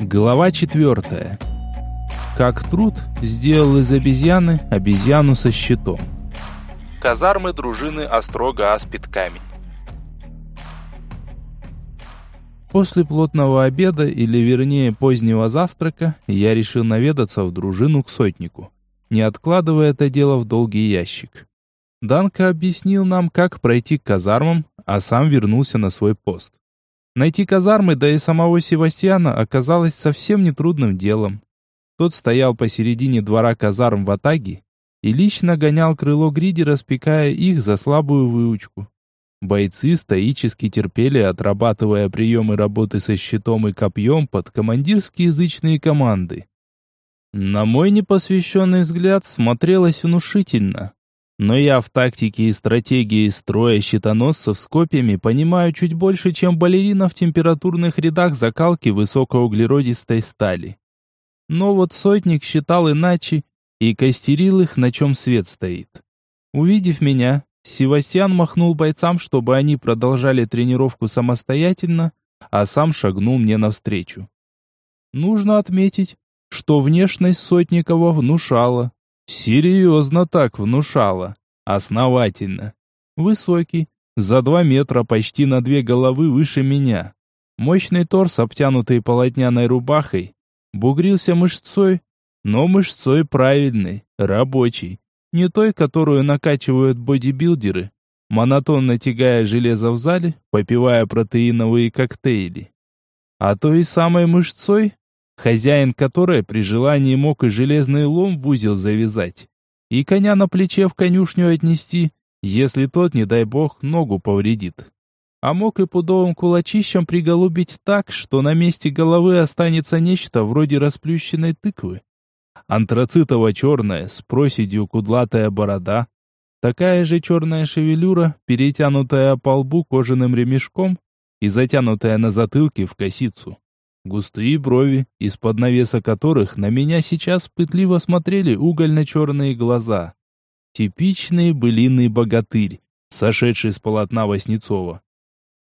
Глава четвертая. Как труд сделал из обезьяны обезьяну со щитом. Казармы дружины Острога Аспид Камень. После плотного обеда, или вернее позднего завтрака, я решил наведаться в дружину к сотнику, не откладывая это дело в долгий ящик. Данка объяснил нам, как пройти к казармам, а сам вернулся на свой пост. Найти казармы, да и самого Севастьяна, оказалось совсем нетрудным делом. Тот стоял посередине двора казарм в Атаге и лично гонял крыло гриди, распекая их за слабую выучку. Бойцы стоически терпели, отрабатывая приемы работы со щитом и копьем под командирские язычные команды. На мой непосвященный взгляд смотрелось внушительно. Но я в тактике и стратегии строя щитоносцев с копьями понимаю чуть больше, чем балерина в температурных рядах закалки высокоуглеродистой стали. Но вот сотник считал иначе и костерил их, на чем свет стоит. Увидев меня, Севастьян махнул бойцам, чтобы они продолжали тренировку самостоятельно, а сам шагнул мне навстречу. Нужно отметить, что внешность Сотникова внушала, Серьезно так внушало. Основательно. Высокий, за два метра почти на две головы выше меня. Мощный торс, обтянутый полотняной рубахой, бугрился мышцой, но мышцой правильной, рабочей. Не той, которую накачивают бодибилдеры, монотонно тягая железо в зале, попивая протеиновые коктейли. А той самой мышцой, хозяин которой при желании мог и железный лом в узел завязать, и коня на плече в конюшню отнести, если тот, не дай бог, ногу повредит. А мог и пудовым кулачищем приголубить так, что на месте головы останется нечто вроде расплющенной тыквы. Антрацитово-черная, с проседью кудлатая борода, такая же черная шевелюра, перетянутая по лбу кожаным ремешком и затянутая на затылке в косицу. Густые брови, из-под навеса которых на меня сейчас пытливо смотрели угольно-черные глаза. Типичный былинный богатырь, сошедший с полотна Васнецова.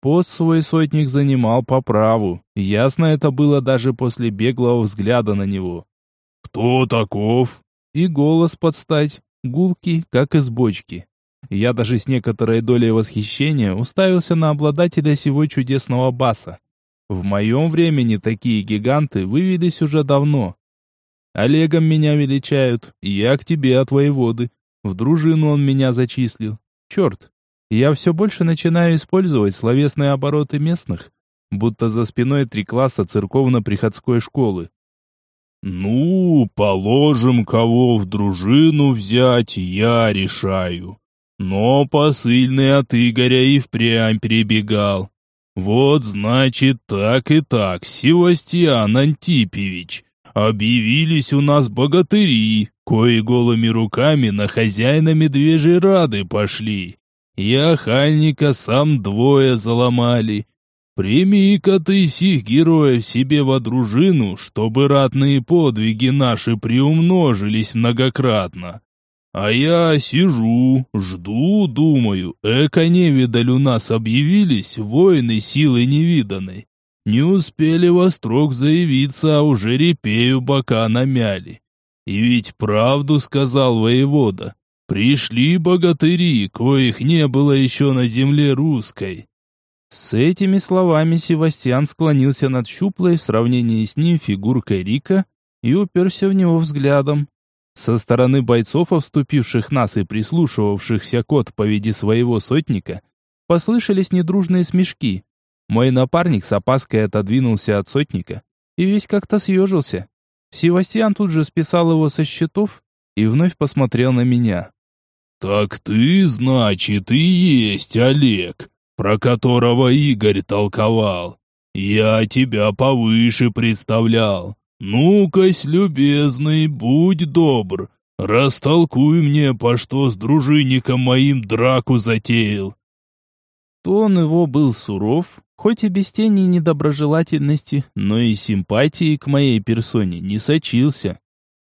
Пост свой сотник занимал по праву, ясно это было даже после беглого взгляда на него. «Кто таков?» И голос подстать, гулкий, как из бочки. Я даже с некоторой долей восхищения уставился на обладателя сего чудесного баса. В моем времени такие гиганты вывелись уже давно. Олегом меня величают, я к тебе от воеводы. В дружину он меня зачислил. Черт, я все больше начинаю использовать словесные обороты местных, будто за спиной три класса церковно-приходской школы. «Ну, положим, кого в дружину взять, я решаю. Но посыльный от Игоря и впрямь перебегал. Вот значит так и так, Севастьян Антипевич. Объявились у нас богатыри, кои голыми руками на хозяина медвежьей рады пошли. И охальника сам двое заломали. Прими-ка ты сих героев себе во дружину, чтобы ратные подвиги наши приумножились многократно. А я сижу, жду, думаю, эко невидаль у нас объявились, воины силы невиданной. Не успели во строк заявиться, а уже репею бока намяли. И ведь правду сказал воевода. Пришли богатыри, коих не было еще на земле русской. С этими словами Севастьян склонился над щуплой в сравнении с ним фигуркой Рика и уперся в него взглядом. Со стороны бойцов, вступивших нас и прислушивавшихся к отповеди своего сотника, послышались недружные смешки. Мой напарник с опаской отодвинулся от сотника и весь как-то съежился. Севастьян тут же списал его со счетов и вновь посмотрел на меня. «Так ты, значит, и есть Олег, про которого Игорь толковал. Я тебя повыше представлял. «Ну-кась, любезный, будь добр, растолкуй мне, по что с дружинником моим драку затеял». Тон его был суров, хоть и без тени недоброжелательности, но и симпатии к моей персоне не сочился.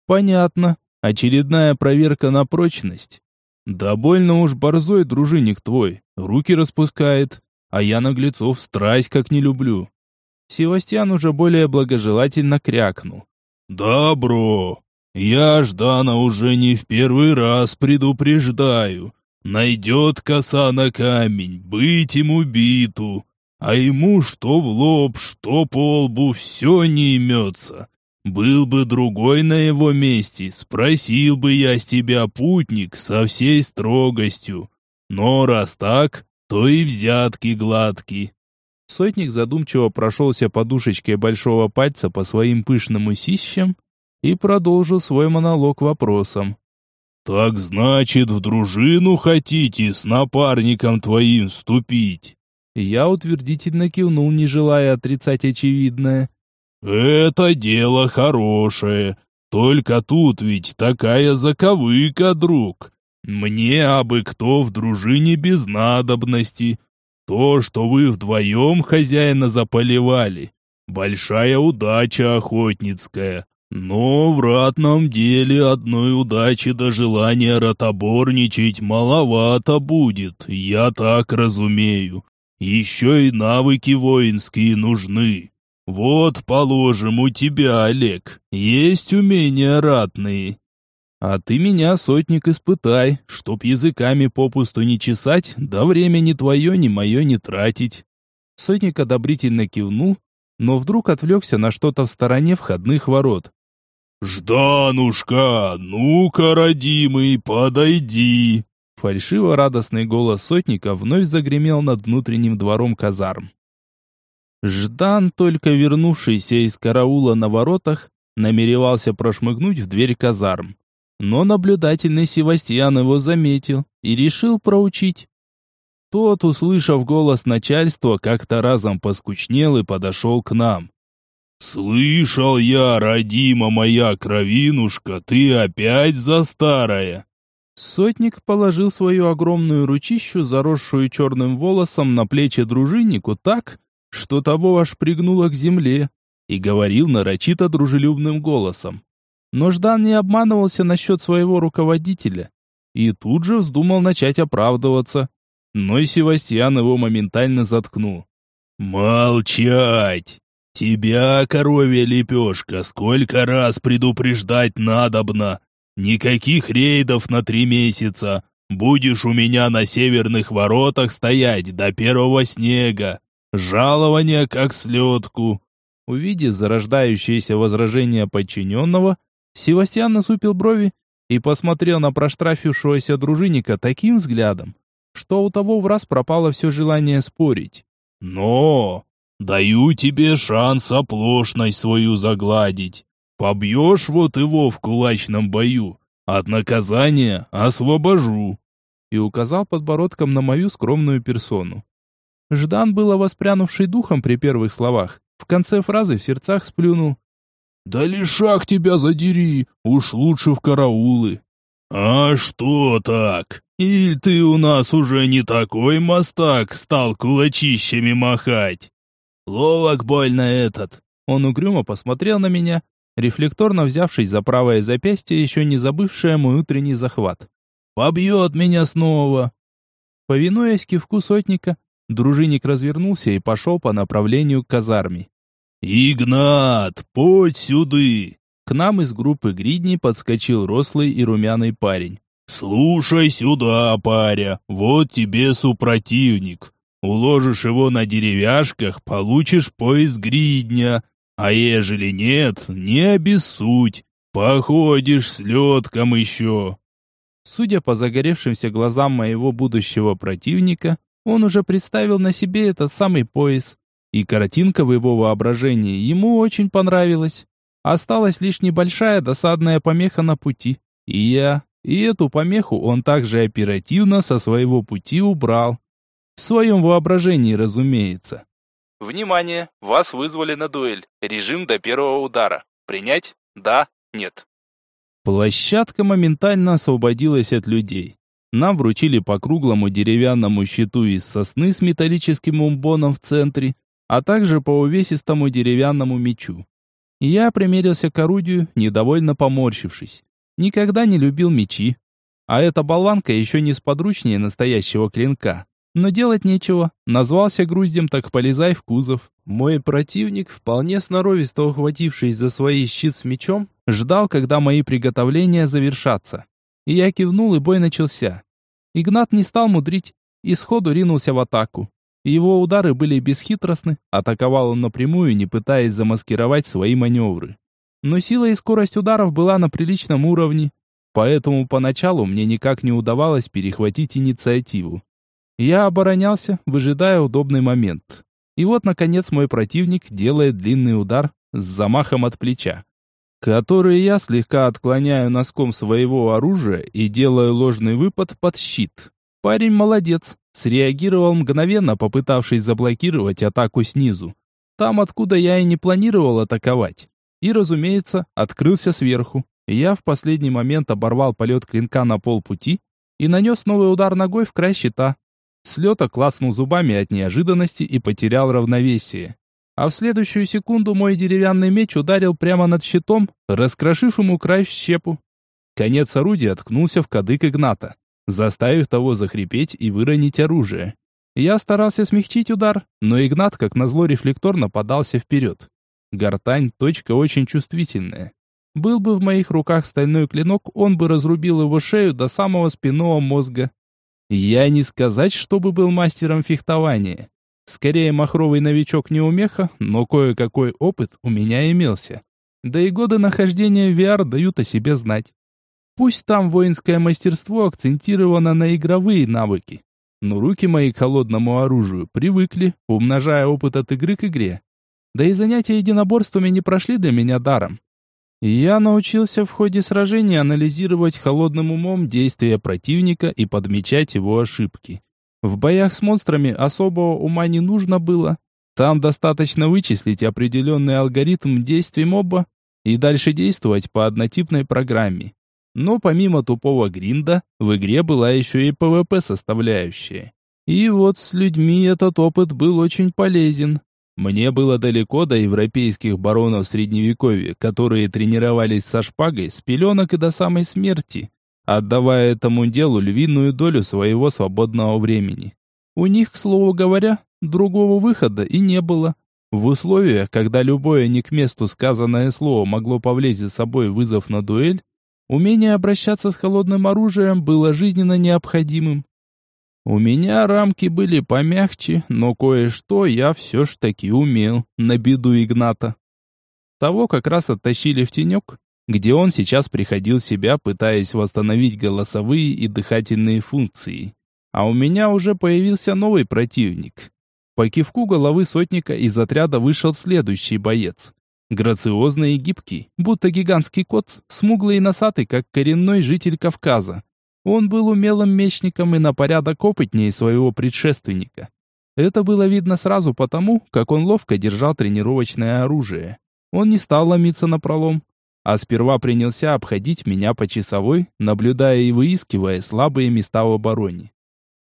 Понятно, очередная проверка на прочность. Да больно уж борзой дружинник твой, руки распускает, а я наглецов страсть как не люблю. Севастьян уже более благожелательно крякнул. «Добро. Я Ждана уже не в первый раз предупреждаю. Найдет коса на камень, быть ему биту, а ему что в лоб, что по лбу, все не имется. Был бы другой на его месте, спросил бы я с тебя, путник, со всей строгостью. Но раз так, то и взятки гладки. Сотник задумчиво прошелся подушечкой большого пальца по своим пышным усищам и продолжил свой монолог вопросом. «Так значит, в дружину хотите с напарником твоим вступить?» Я утвердительно кивнул, не желая отрицать очевидное. «Это дело хорошее. Только тут ведь такая заковыка, друг. Мне абы кто в дружине без надобности. То, что вы вдвоем хозяина заполивали, большая удача охотницкая. Но в ратном деле одной удачи до желания ротоборничать маловато будет, я так разумею. Еще и навыки воинские нужны. Вот, положим, у тебя, Олег, есть умения ратные. А ты меня, сотник, испытай, чтоб языками попусту не чесать, да время ни твое, ни мое не тратить. Сотник одобрительно кивнул, но вдруг отвлекся на что-то в стороне входных ворот. «Жданушка, ну-ка, родимый, подойди!» Фальшиво-радостный голос сотника вновь загремел над внутренним двором казарм. Ждан, только вернувшийся из караула на воротах, намеревался прошмыгнуть в дверь казарм. Но наблюдательный Севастьян его заметил и решил проучить. Тот, услышав голос начальства, как-то разом поскучнел и подошел к нам. «Слышал я, родима моя кровинушка, ты опять за старая!» Сотник положил свою огромную ручищу, заросшую черным волосом, на плечи дружиннику так, что того аж пригнуло к земле, и говорил нарочито дружелюбным голосом. Но Ждан не обманывался насчет своего руководителя, и тут же вздумал начать оправдываться. Но и Севастьян его моментально заткнул. «Молчать! Тебя, коровья лепешка, сколько раз предупреждать надобно! Никаких рейдов на три месяца! Будешь у меня на северных воротах стоять до первого снега! Жалование как слетку!» Увидев зарождающееся возражение подчиненного, Севастьян насупил брови и посмотрел на проштрафившегося дружинника таким взглядом, что у того в раз пропало все желание спорить. «Но! Даю тебе шанс оплошность свою загладить. Побьешь вот его в кулачном бою, от наказания освобожу!» И указал подбородком на мою скромную персону. Ждан, было воспрянувший духом при первых словах, в конце фразы в сердцах сплюнул. «Да лишак тебя задери, уж лучше в караулы!» «А что так? И ты у нас уже не такой мастак стал кулачищами махать?» Ловок больно этот. Он угрюмо посмотрел на меня, рефлекторно взявшись за правое запястье, еще не забывшее мой утренний захват. «Побьет меня снова!» Повинуясь кивку сотника, дружинник развернулся и пошел по направлению к казарме. «Игнат, подь сюды!» К нам из группы гридней подскочил рослый и румяный парень. «Слушай сюда, паря, вот тебе супротивник. Уложишь его на деревяшках, получишь пояс гридня. А ежели нет, не обессудь. Походишь с летком еще. Судя по загоревшимся глазам моего будущего противника, он уже представил на себе этот самый пояс. И картинка в его воображении ему очень понравилась. Осталась лишь небольшая досадная помеха на пути. И я, и эту помеху он также оперативно со своего пути убрал. В своем воображении, разумеется. Внимание! Вас вызвали на дуэль. Режим до первого удара. Принять? Да? Нет. Площадка моментально освободилась от людей. Нам вручили по круглому деревянному щиту из сосны с металлическим умбоном в центре, а также по увесистому деревянному мечу. Я примерился к орудию, недовольно поморщившись. Никогда не любил мечи. А эта болванка еще не сподручнее настоящего клинка. Но делать нечего. Назвался груздем, так полезай в кузов. Мой противник, вполне сноровисто ухватившись за свой щит с мечом, ждал, когда мои приготовления завершатся. И я кивнул, и бой начался. Игнат не стал мудрить и сходу ринулся в атаку. Его удары были бесхитростны, атаковал он напрямую, не пытаясь замаскировать свои маневры. Но сила и скорость ударов была на приличном уровне, поэтому поначалу мне никак не удавалось перехватить инициативу. Я оборонялся, выжидая удобный момент. И вот, наконец, мой противник делает длинный удар с замахом от плеча, который я слегка отклоняю носком своего оружия и делаю ложный выпад под щит. Парень молодец, среагировал мгновенно, попытавшись заблокировать атаку снизу. Там, откуда я и не планировал атаковать. И, разумеется, открылся сверху. Я в последний момент оборвал полет клинка на полпути и нанес новый удар ногой в край щита. С лета клацнул зубами от неожиданности и потерял равновесие. А в следующую секунду мой деревянный меч ударил прямо над щитом, раскрошив ему край в щепу. Конец орудия ткнулся в кадык Игната, заставив того захрипеть и выронить оружие. Я старался смягчить удар, но Игнат, как назло, рефлекторно подался вперед. Гортань — точка очень чувствительная. Был бы в моих руках стальной клинок, он бы разрубил его шею до самого спинного мозга. Я не сказать, чтобы был мастером фехтования. Скорее, махровый новичок не умеха, но кое-какой опыт у меня имелся. Да и годы нахождения в VR дают о себе знать. Пусть там воинское мастерство акцентировано на игровые навыки, но руки мои к холодному оружию привыкли, умножая опыт от игры к игре. Да и занятия единоборствами не прошли для меня даром. Я научился в ходе сражения анализировать холодным умом действия противника и подмечать его ошибки. В боях с монстрами особого ума не нужно было. Там достаточно вычислить определенный алгоритм действий моба и дальше действовать по однотипной программе. Но помимо тупого гринда, в игре была еще и PvP составляющая. И вот с людьми этот опыт был очень полезен. Мне было далеко до европейских баронов средневековья, которые тренировались со шпагой с пеленок и до самой смерти, отдавая этому делу львиную долю своего свободного времени. У них, к слову говоря, другого выхода и не было. В условиях, когда любое не к месту сказанное слово могло повлечь за собой вызов на дуэль, умение обращаться с холодным оружием было жизненно необходимым. У меня рамки были помягче, но кое-что я все ж таки умел, на беду Игната. Того как раз оттащили в тенек, где он сейчас приходил в себя, пытаясь восстановить голосовые и дыхательные функции. А у меня уже появился новый противник. По кивку головы сотника из отряда вышел следующий боец. Грациозный и гибкий, будто гигантский кот, смуглый и носатый, как коренной житель Кавказа. Он был умелым мечником и на порядок опытнее своего предшественника. Это было видно сразу потому, как он ловко держал тренировочное оружие. Он не стал ломиться на пролом, а сперва принялся обходить меня по часовой, наблюдая и выискивая слабые места в обороне.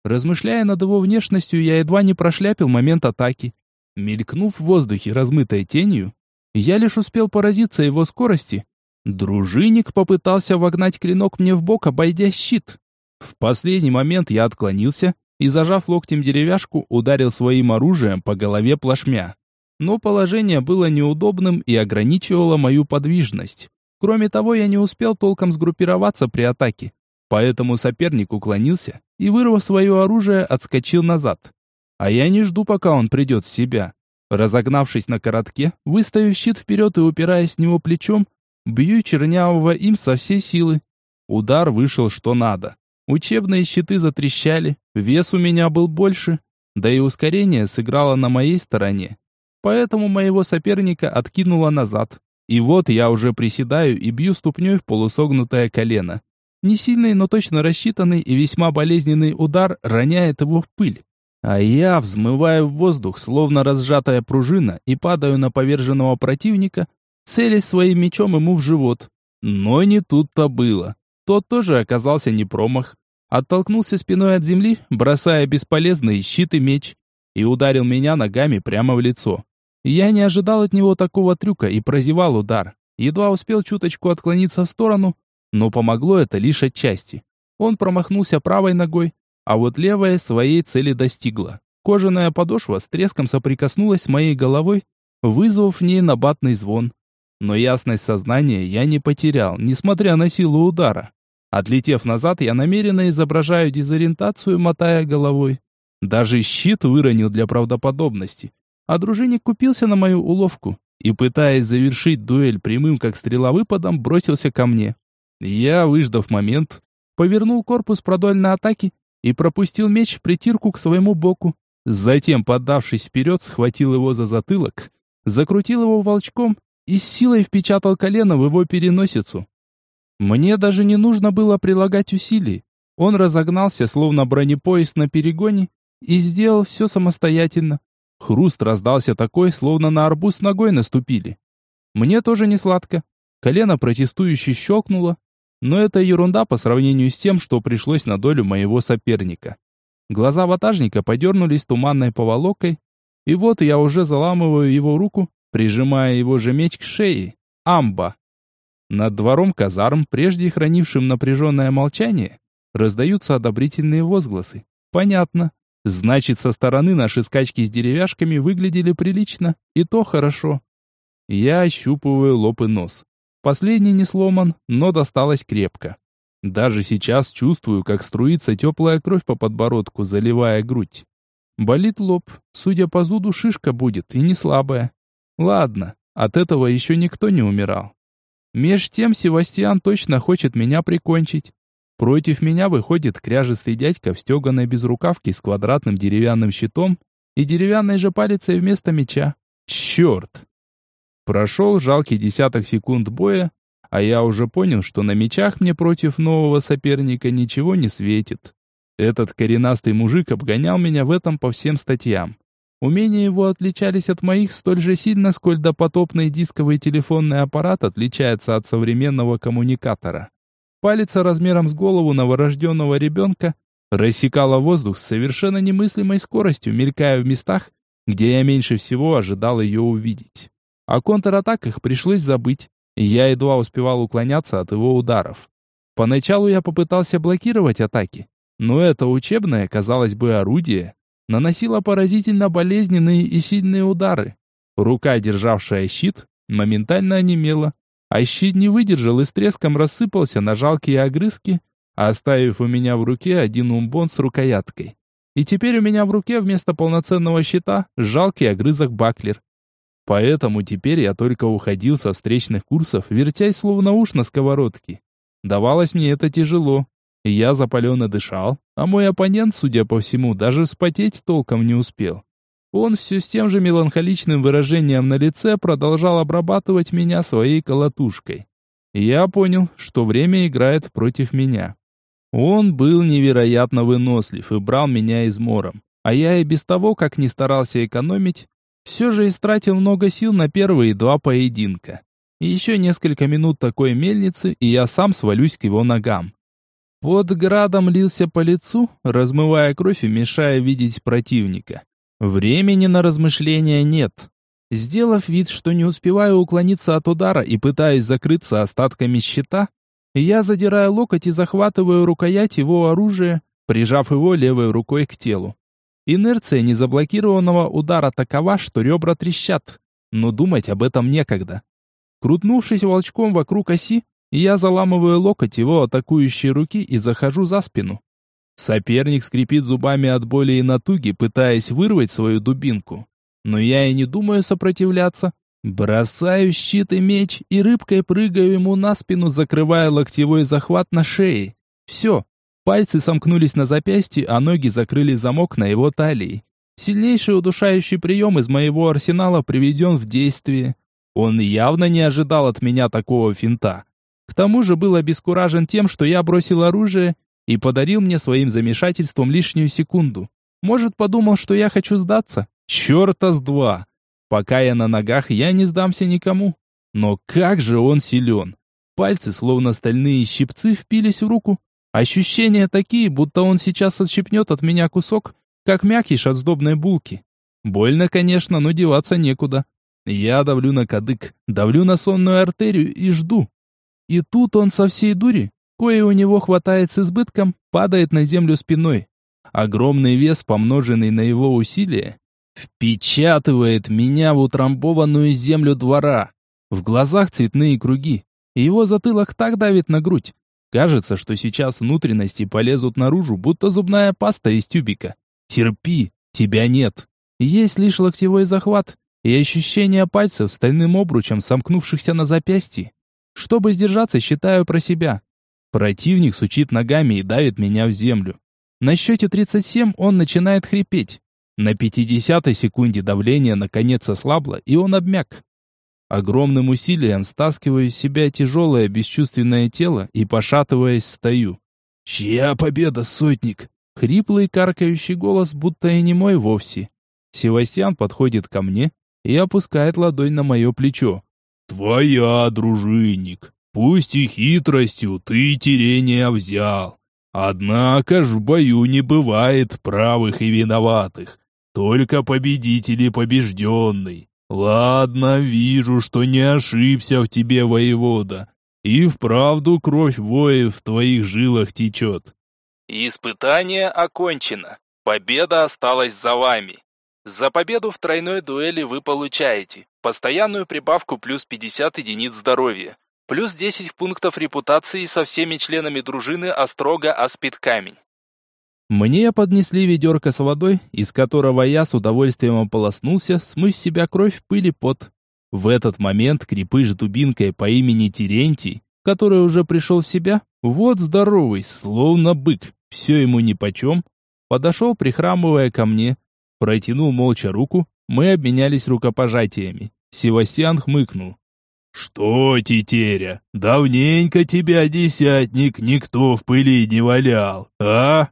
Размышляя над его внешностью, я едва не прошляпил момент атаки. Мелькнув в воздухе размытой тенью, я лишь успел поразиться его скорости Дружинник попытался вогнать клинок мне в бок, обойдя щит. В последний момент я отклонился и, зажав локтем деревяшку, ударил своим оружием по голове плашмя. Но положение было неудобным и ограничивало мою подвижность. Кроме того, я не успел толком сгруппироваться при атаке. Поэтому соперник уклонился и, вырвав свое оружие, отскочил назад. А я не жду, пока он придет в себя. Разогнавшись на коротке, выставив щит вперед и упираясь в него плечом, Бью чернявого им со всей силы. Удар вышел что надо. Учебные щиты затрещали, вес у меня был больше, да и ускорение сыграло на моей стороне. Поэтому моего соперника откинуло назад. И вот я уже приседаю и бью ступней в полусогнутое колено. Не сильный, но точно рассчитанный и весьма болезненный удар роняет его в пыль. А я взмываю в воздух, словно разжатая пружина, и падаю на поверженного противника, целясь своим мечом ему в живот. Но не тут-то было. Тот тоже оказался не промах. Оттолкнулся спиной от земли, бросая бесполезный щит и меч, и ударил меня ногами прямо в лицо. Я не ожидал от него такого трюка и прозевал удар. Едва успел чуточку отклониться в сторону, но помогло это лишь отчасти. Он промахнулся правой ногой, а вот левая своей цели достигла. Кожаная подошва с треском соприкоснулась с моей головой, вызвав в ней набатный звон. Но ясность сознания я не потерял, несмотря на силу удара. Отлетев назад, я намеренно изображаю дезориентацию, мотая головой. Даже щит выронил для правдоподобности. А дружинник купился на мою уловку и, пытаясь завершить дуэль прямым как стрела выпадом, бросился ко мне. Я, выждав момент, повернул корпус продольной атаки и пропустил меч в притирку к своему боку. Затем, поддавшись вперед, схватил его за затылок, закрутил его волчком и с силой впечатал колено в его переносицу. Мне даже не нужно было прилагать усилий. Он разогнался, словно бронепоезд на перегоне, и сделал все самостоятельно. Хруст раздался такой, словно на арбуз ногой наступили. Мне тоже не сладко. Колено протестующе щелкнуло, но это ерунда по сравнению с тем, что пришлось на долю моего соперника. Глаза ватажника подернулись туманной поволокой, и вот я уже заламываю его руку, прижимая его же меч к шее. Амба! Над двором казарм, прежде хранившим напряженное молчание, раздаются одобрительные возгласы. Понятно. Значит, со стороны наши скачки с деревяшками выглядели прилично, и то хорошо. Я ощупываю лоб и нос. Последний не сломан, но досталось крепко. Даже сейчас чувствую, как струится теплая кровь по подбородку, заливая грудь. Болит лоб, судя по зуду, шишка будет, и не слабая. Ладно, от этого еще никто не умирал. Меж тем Севастьян точно хочет меня прикончить. Против меня выходит кряжестый дядька в стеганой безрукавке с квадратным деревянным щитом и деревянной же палицей вместо меча. Черт! Прошел жалкий десяток секунд боя, а я уже понял, что на мечах мне против нового соперника ничего не светит. Этот коренастый мужик обгонял меня в этом по всем статьям. Умения его отличались от моих столь же сильно, сколь допотопный дисковый телефонный аппарат отличается от современного коммуникатора. Палец размером с голову новорожденного ребенка рассекала воздух с совершенно немыслимой скоростью, мелькая в местах, где я меньше всего ожидал ее увидеть. О контратаках пришлось забыть, и я едва успевал уклоняться от его ударов. Поначалу я попытался блокировать атаки, но это учебное, казалось бы, орудие наносило поразительно болезненные и сильные удары. Рука, державшая щит, моментально онемела, а щит не выдержал и с треском рассыпался на жалкие огрызки, оставив у меня в руке один умбон с рукояткой. И теперь у меня в руке вместо полноценного щита жалкий огрызок баклер. Поэтому теперь я только уходил со встречных курсов, вертясь словно уж на сковородке. Давалось мне это тяжело. Я запаленно дышал, а мой оппонент, судя по всему, даже вспотеть толком не успел. Он все с тем же меланхоличным выражением на лице продолжал обрабатывать меня своей колотушкой. Я понял, что время играет против меня. Он был невероятно вынослив и брал меня измором. А я и без того, как не старался экономить, все же истратил много сил на первые два поединка. Еще несколько минут такой мельницы, и я сам свалюсь к его ногам. Под градом лился по лицу, размывая кровь и мешая видеть противника. Времени на размышления нет. Сделав вид, что не успеваю уклониться от удара и пытаясь закрыться остатками щита, я задираю локоть и захватываю рукоять его оружия, прижав его левой рукой к телу. Инерция незаблокированного удара такова, что ребра трещат, но думать об этом некогда. Крутнувшись волчком вокруг оси, я заламываю локоть его атакующей руки и захожу за спину. Соперник скрипит зубами от боли и натуги, пытаясь вырвать свою дубинку. Но я и не думаю сопротивляться. Бросаю щит и меч и рыбкой прыгаю ему на спину, закрывая локтевой захват на шее. Все. Пальцы сомкнулись на запястье, а ноги закрыли замок на его талии. Сильнейший удушающий прием из моего арсенала приведен в действие. Он явно не ожидал от меня такого финта. К тому же был обескуражен тем, что я бросил оружие и подарил мне своим замешательством лишнюю секунду. Может, подумал, что я хочу сдаться? Черта с два! Пока я на ногах, я не сдамся никому. Но как же он силен! Пальцы, словно стальные щипцы, впились в руку. Ощущения такие, будто он сейчас отщипнет от меня кусок, как мякиш от сдобной булки. Больно, конечно, но деваться некуда. Я давлю на кадык, давлю на сонную артерию и жду. И тут он со всей дури кое у него хватает с избытком, падает на землю спиной. Огромный вес, помноженный на его усилия, впечатывает меня в утрамбованную землю двора. В глазах цветные круги. Его затылок так давит на грудь. Кажется, что сейчас внутренности полезут наружу, будто зубная паста из тюбика. Терпи, тебя нет. Есть лишь локтевой захват и ощущение пальцев стальным обручем, сомкнувшихся на запястье. Чтобы сдержаться, считаю про себя. Противник сучит ногами и давит меня в землю. На счете 37 он начинает хрипеть. На 50 секунде давление наконец ослабло, и он обмяк. Огромным усилием стаскиваю из себя тяжелое бесчувственное тело и, пошатываясь, стою. «Чья победа, сотник?» Хриплый каркающий голос, будто и не мой вовсе. Севастьян подходит ко мне и опускает ладонь на мое плечо. «Твоя, дружинник, пусть и хитростью ты терения взял. Однако ж в бою не бывает правых и виноватых, только победитель и побежденный. Ладно, вижу, что не ошибся в тебе, воевода, и вправду кровь воев в твоих жилах течет. Испытание окончено. Победа осталась за вами. За победу в тройной дуэли вы получаете постоянную прибавку плюс 50 единиц здоровья, плюс 10 пунктов репутации со всеми членами дружины Острога Аспид Камень. Мне поднесли ведерко с водой, из которого я с удовольствием ополоснулся, смыв с себя кровь, пыль и пот. В этот момент крепыш дубинкой по имени Терентий, который уже пришел в себя, вот здоровый, словно бык, все ему нипочем, подошел, прихрамывая ко мне, протянул молча руку, мы обменялись рукопожатиями. Севастьян хмыкнул. «Что, тетеря, давненько тебя, десятник, никто в пыли не валял, а?»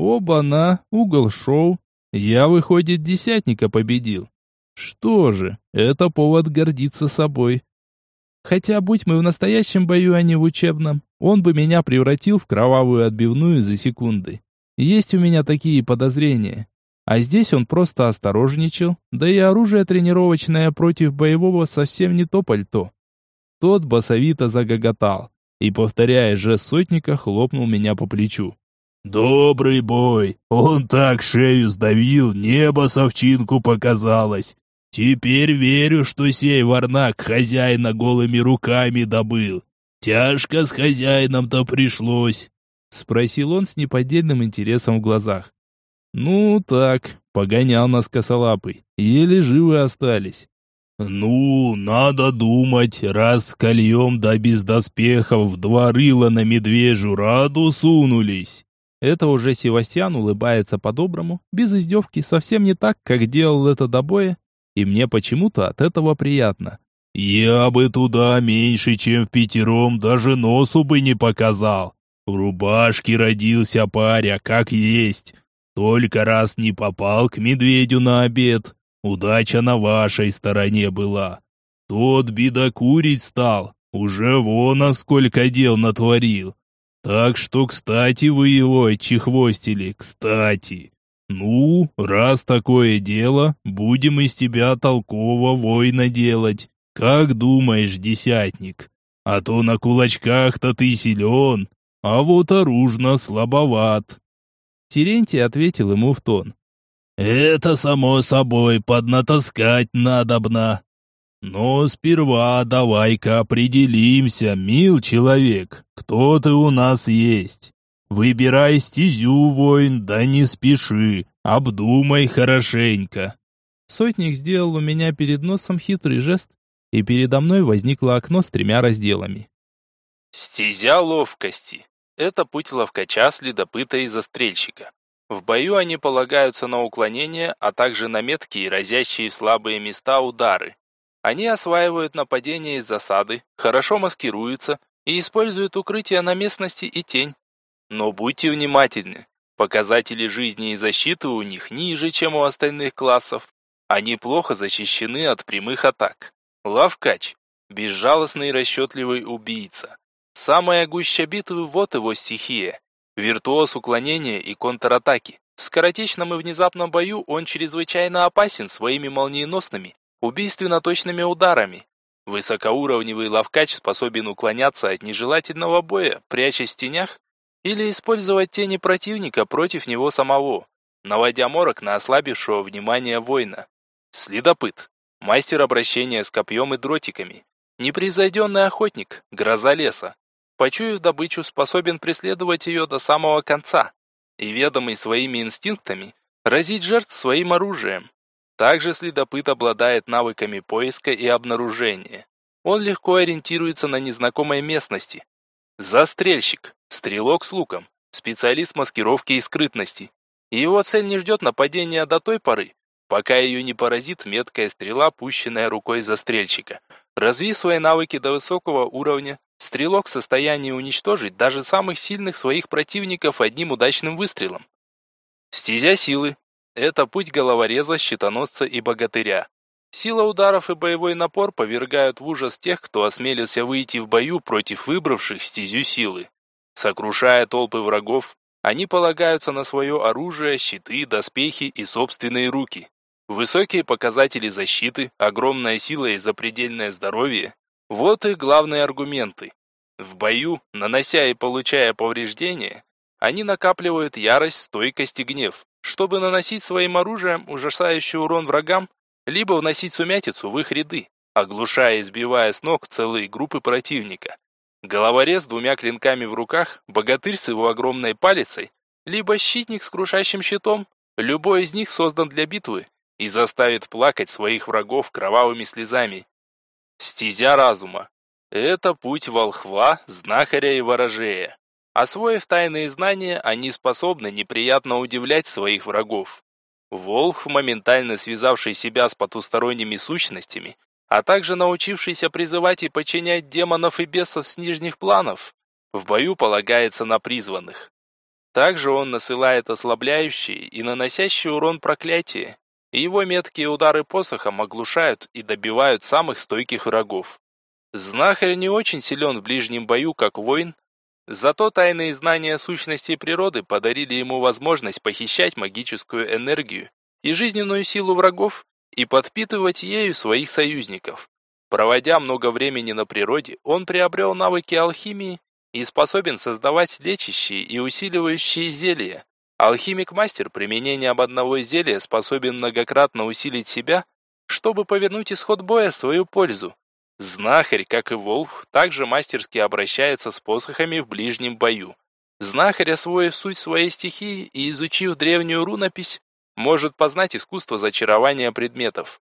Оба-на, угол шоу. Я, выходит, десятника победил. Что же, это повод гордиться собой. Хотя, будь мы в настоящем бою, а не в учебном, он бы меня превратил в кровавую отбивную за секунды. Есть у меня такие подозрения. А здесь он просто осторожничал, да и оружие тренировочное против боевого совсем не то пальто. Тот басовито загоготал и, повторяя жест сотника, хлопнул меня по плечу. Добрый бой. Он так шею сдавил, небо совчинку показалось. Теперь верю, что сей варнак хозяина голыми руками добыл. Тяжко с хозяином-то пришлось. Спросил он с неподдельным интересом в глазах. Ну так, погонял нас косолапый. Еле живы остались. «Ну, надо думать, раз кольем да без доспехов в два рыла на медвежью раду сунулись. Это уже Севастьян улыбается по-доброму, без издевки, совсем не так, как делал это до боя, и мне почему-то от этого приятно. «Я бы туда меньше, чем в пятером, даже носу бы не показал. В рубашке родился паря, как есть. Только раз не попал к медведю на обед, удача на вашей стороне была. Тот бедокурить стал, уже вон сколько дел натворил. Так что, кстати, вы его чехвостили, кстати. Ну, раз такое дело, будем из тебя толкового воина делать. Как думаешь, десятник? А то на кулачках-то ты силен, а вот оружно слабоват. Терентий ответил ему в тон. Это, само собой, поднатаскать надобно. Но сперва давай-ка определимся, мил человек, кто ты у нас есть. Выбирай стезю, воин, да не спеши, обдумай хорошенько. Сотник сделал у меня перед носом хитрый жест, и передо мной возникло окно с тремя разделами. Стезя ловкости. Это путь ловкача, следопыта и застрельщика. В бою они полагаются на уклонение, а также на меткие, разящие слабые места удары. Они осваивают нападения из засады, хорошо маскируются и используют укрытие на местности и тень. Но будьте внимательны, показатели жизни и защиты у них ниже, чем у остальных классов. Они плохо защищены от прямых атак. Лавкач – безжалостный и расчетливый убийца. Самая гуща битвы – вот его стихия. Виртуоз уклонения и контратаки. В скоротечном и внезапном бою он чрезвычайно опасен своими молниеносными убийственно точными ударами. Высокоуровневый ловкач способен уклоняться от нежелательного боя, прячась в тенях или использовать тени противника против него самого, наводя морок на ослабившего внимание воина. Следопыт, мастер обращения с копьем и дротиками, непревзойденный охотник, гроза леса. Почуяв добычу, способен преследовать ее до самого конца и, ведомый своими инстинктами, разить жертв своим оружием. Также следопыт обладает навыками поиска и обнаружения. Он легко ориентируется на незнакомой местности. Застрельщик, стрелок с луком, специалист маскировки и скрытности. его цель не ждет нападения до той поры, пока ее не поразит меткая стрела, пущенная рукой застрельщика. Развив свои навыки до высокого уровня, стрелок в состоянии уничтожить даже самых сильных своих противников одним удачным выстрелом. Стезя силы – это путь головореза, щитоносца и богатыря. Сила ударов и боевой напор повергают в ужас тех, кто осмелился выйти в бою против выбравших стезю силы. Сокрушая толпы врагов, они полагаются на свое оружие, щиты, доспехи и собственные руки. Высокие показатели защиты, огромная сила и запредельное здоровье – вот их главные аргументы. В бою, нанося и получая повреждения, они накапливают ярость, стойкость и гнев, чтобы наносить своим оружием ужасающий урон врагам либо вносить сумятицу в их ряды, оглушая и сбивая с ног целые группы противника. Головорез с двумя клинками в руках, богатырь с его огромной палицей, либо щитник с крушащим щитом, любой из них создан для битвы и заставит плакать своих врагов кровавыми слезами. Стезя разума. Это путь волхва, знахаря и ворожея. Освоив тайные знания, они способны неприятно удивлять своих врагов. Волх, моментально связавший себя с потусторонними сущностями, а также научившийся призывать и подчинять демонов и бесов с нижних планов, в бою полагается на призванных. Также он насылает ослабляющие и наносящие урон проклятия, и его меткие удары посохом оглушают и добивают самых стойких врагов. Знахарь не очень силен в ближнем бою, как воин, Зато тайные знания сущностей природы подарили ему возможность похищать магическую энергию и жизненную силу врагов и подпитывать ею своих союзников. Проводя много времени на природе, он приобрел навыки алхимии и способен создавать лечащие и усиливающие зелья. Алхимик-мастер применением одного зелья способен многократно усилить себя, чтобы повернуть исход боя в свою пользу. Знахарь, как и волк, также мастерски обращается с посохами в ближнем бою. Знахарь, освоив суть своей стихии и изучив древнюю рунопись, может познать искусство зачарования предметов.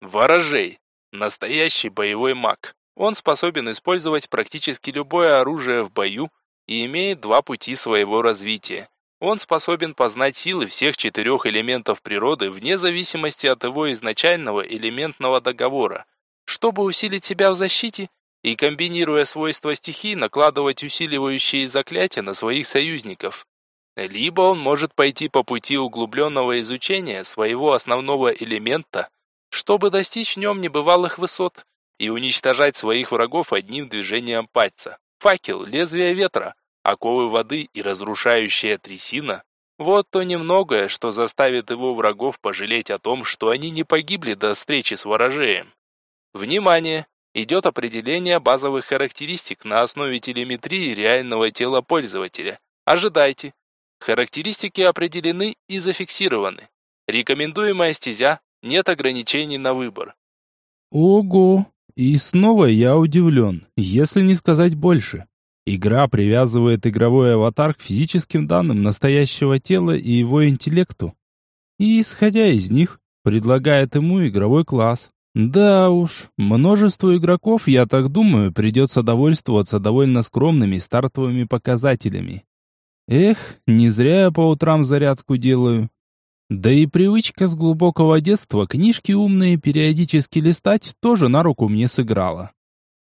Ворожей – настоящий боевой маг. Он способен использовать практически любое оружие в бою и имеет два пути своего развития. Он способен познать силы всех четырех элементов природы вне зависимости от его изначального элементного договора – чтобы усилить себя в защите и, комбинируя свойства стихий, накладывать усиливающие заклятия на своих союзников. Либо он может пойти по пути углубленного изучения своего основного элемента, чтобы достичь в нем небывалых высот и уничтожать своих врагов одним движением пальца. Факел, лезвие ветра, оковы воды и разрушающая трясина – вот то немногое, что заставит его врагов пожалеть о том, что они не погибли до встречи с ворожеем. Внимание! Идет определение базовых характеристик на основе телеметрии реального тела пользователя. Ожидайте. Характеристики определены и зафиксированы. Рекомендуемая стезя, нет ограничений на выбор. Ого! И снова я удивлен, если не сказать больше. Игра привязывает игровой аватар к физическим данным настоящего тела и его интеллекту. И, исходя из них, предлагает ему игровой класс. Да уж, множеству игроков, я так думаю, придется довольствоваться довольно скромными стартовыми показателями. Эх, не зря я по утрам зарядку делаю. Да и привычка с глубокого детства книжки умные периодически листать тоже на руку мне сыграла.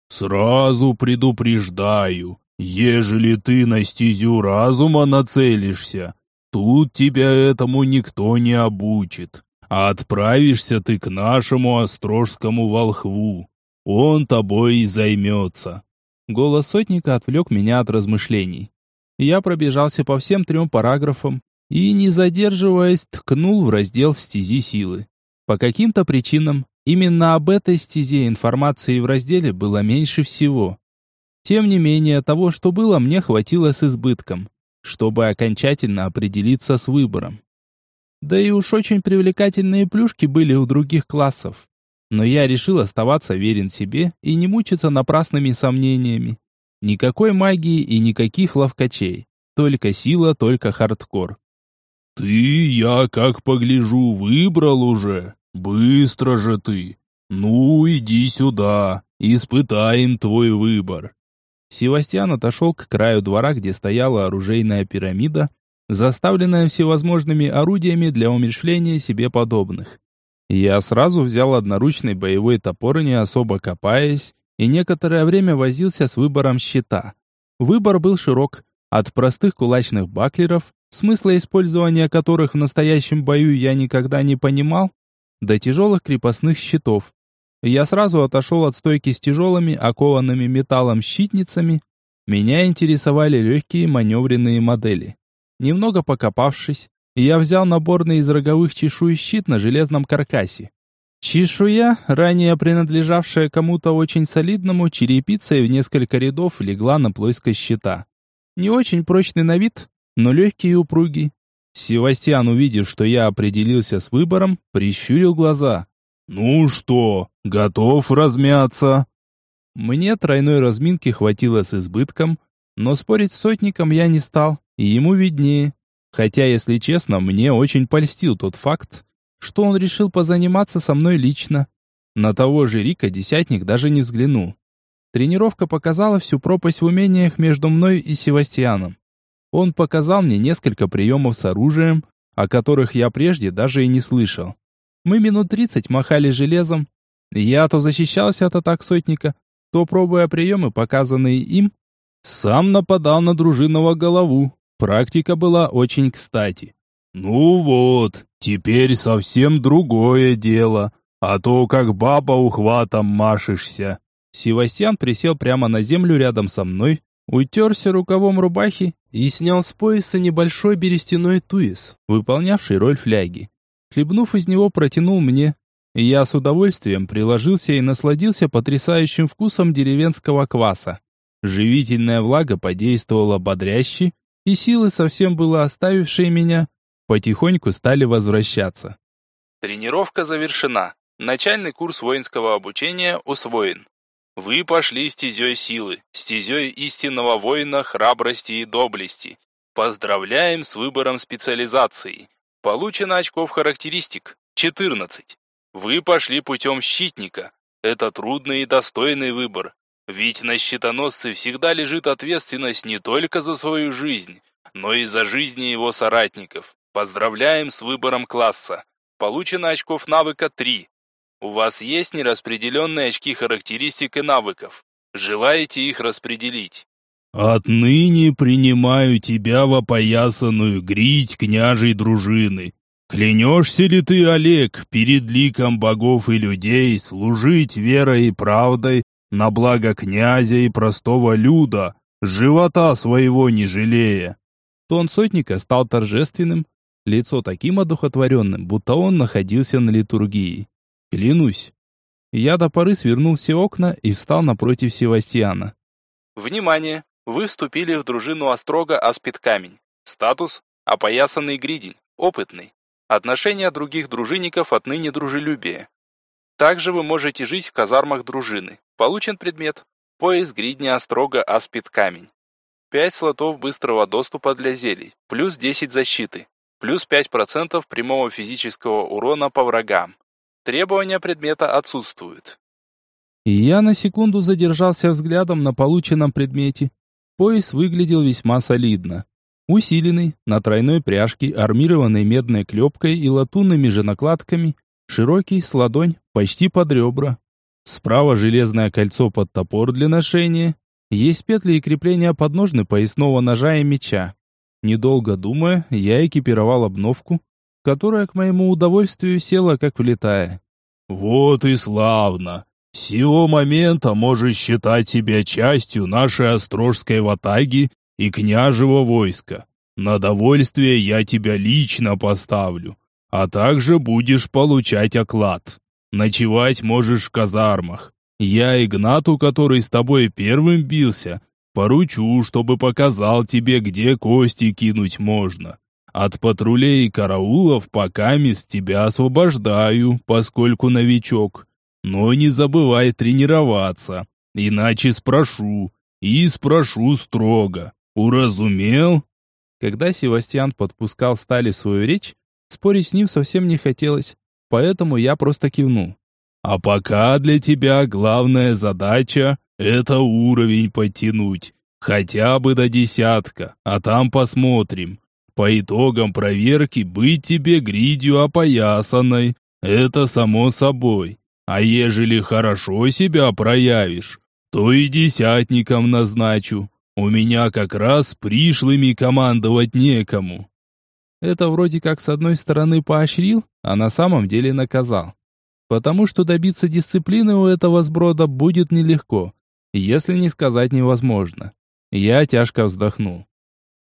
«Сразу предупреждаю, ежели ты на стезю разума нацелишься, тут тебя этому никто не обучит а отправишься ты к нашему острожскому волхву. Он тобой и займется». Голос сотника отвлек меня от размышлений. Я пробежался по всем трем параграфам и, не задерживаясь, ткнул в раздел «Стези силы». По каким-то причинам именно об этой стезе информации в разделе было меньше всего. Тем не менее, того, что было, мне хватило с избытком. чтобы окончательно определиться с выбором. Да и уж очень привлекательные плюшки были у других классов. Но я решил оставаться верен себе и не мучиться напрасными сомнениями. Никакой магии и никаких ловкачей. Только сила, только хардкор. «Ты, я как погляжу, выбрал уже. Быстро же ты. Ну, иди сюда, испытаем твой выбор». Севастьян отошел к краю двора, где стояла оружейная пирамида, заставленная всевозможными орудиями для умершления себе подобных. Я сразу взял одноручный боевой топор, не особо копаясь, и некоторое время возился с выбором щита. Выбор был широк, от простых кулачных баклеров, смысла использования которых в настоящем бою я никогда не понимал, до тяжелых крепостных щитов. Я сразу отошел от стойки с тяжелыми, окованными металлом щитницами. Меня интересовали легкие маневренные модели. Немного покопавшись, я взял наборный из роговых чешуй щит на железном каркасе. Чешуя, ранее принадлежавшая кому-то очень солидному, черепицей в несколько рядов легла на плоскость щита. Не очень прочный на вид, но легкий и упругий. Севастьян, увидев, что я определился с выбором, прищурил глаза. «Ну что, готов размяться?» Мне тройной разминки хватило с избытком, но спорить с сотником я не стал и ему виднее. Хотя, если честно, мне очень польстил тот факт, что он решил позаниматься со мной лично. На того же Рика десятник даже не взглянул. Тренировка показала всю пропасть в умениях между мной и Севастьяном. Он показал мне несколько приемов с оружием, о которых я прежде даже и не слышал. Мы минут тридцать махали железом. Я то защищался от атак сотника, то, пробуя приемы, показанные им, сам нападал на дружинного голову, Практика была очень кстати. «Ну вот, теперь совсем другое дело, а то как баба ухватом машешься». Севастьян присел прямо на землю рядом со мной, утерся рукавом рубахи и снял с пояса небольшой берестяной туис, выполнявший роль фляги. Хлебнув из него, протянул мне. Я с удовольствием приложился и насладился потрясающим вкусом деревенского кваса. Живительная влага подействовала бодряще, и силы, совсем было оставившие меня, потихоньку стали возвращаться. Тренировка завершена. Начальный курс воинского обучения усвоен. Вы пошли стезей силы, стезей истинного воина, храбрости и доблести. Поздравляем с выбором специализации. Получено очков характеристик 14. Вы пошли путем щитника. Это трудный и достойный выбор. Ведь на щитоносце всегда лежит ответственность не только за свою жизнь, но и за жизни его соратников. Поздравляем с выбором класса. Получено очков навыка 3. У вас есть нераспределенные очки характеристик и навыков. Желаете их распределить? «Отныне принимаю тебя в опоясанную грить княжей дружины. Клянешься ли ты, Олег, перед ликом богов и людей служить верой и правдой на благо князя и простого люда, живота своего не жалея. Тон сотника стал торжественным, лицо таким одухотворенным, будто он находился на литургии. Клянусь. Я до поры свернул все окна и встал напротив Севастьяна. Внимание! Вы вступили в дружину Острога Аспид Камень. Статус – опоясанный гридень, опытный. Отношения других дружинников отныне дружелюбие. Также вы можете жить в казармах дружины. Получен предмет. Пояс гридня острога аспид камень. 5 слотов быстрого доступа для зелий, плюс 10 защиты, плюс 5% прямого физического урона по врагам. Требования предмета отсутствуют. я на секунду задержался взглядом на полученном предмете. Пояс выглядел весьма солидно. Усиленный, на тройной пряжке, армированной медной клепкой и латунными же накладками, широкий, с ладонь, почти под ребра. Справа железное кольцо под топор для ношения. Есть петли и крепления подножны поясного ножа и меча. Недолго думая, я экипировал обновку, которая, к моему удовольствию, села как влетая. «Вот и славно! С сего момента можешь считать себя частью нашей острожской ватаги и княжего войска. На довольствие я тебя лично поставлю, а также будешь получать оклад». Ночевать можешь в казармах. Я Игнату, который с тобой первым бился, Поручу, чтобы показал тебе, где кости кинуть можно. От патрулей и караулов пока мест тебя освобождаю, поскольку новичок. Но не забывай тренироваться, иначе спрошу, и спрошу строго. Уразумел? Когда Севастьян подпускал Стали свою речь, спорить с ним совсем не хотелось, поэтому я просто кивнул. А пока для тебя главная задача — это уровень подтянуть. Хотя бы до десятка, а там посмотрим. По итогам проверки быть тебе гридью опоясанной. Это само собой. А ежели хорошо себя проявишь, то и десятником назначу. У меня как раз пришлыми командовать некому. Это вроде как с одной стороны поощрил, а на самом деле наказал. Потому что добиться дисциплины у этого сброда будет нелегко, если не сказать невозможно. Я тяжко вздохнул.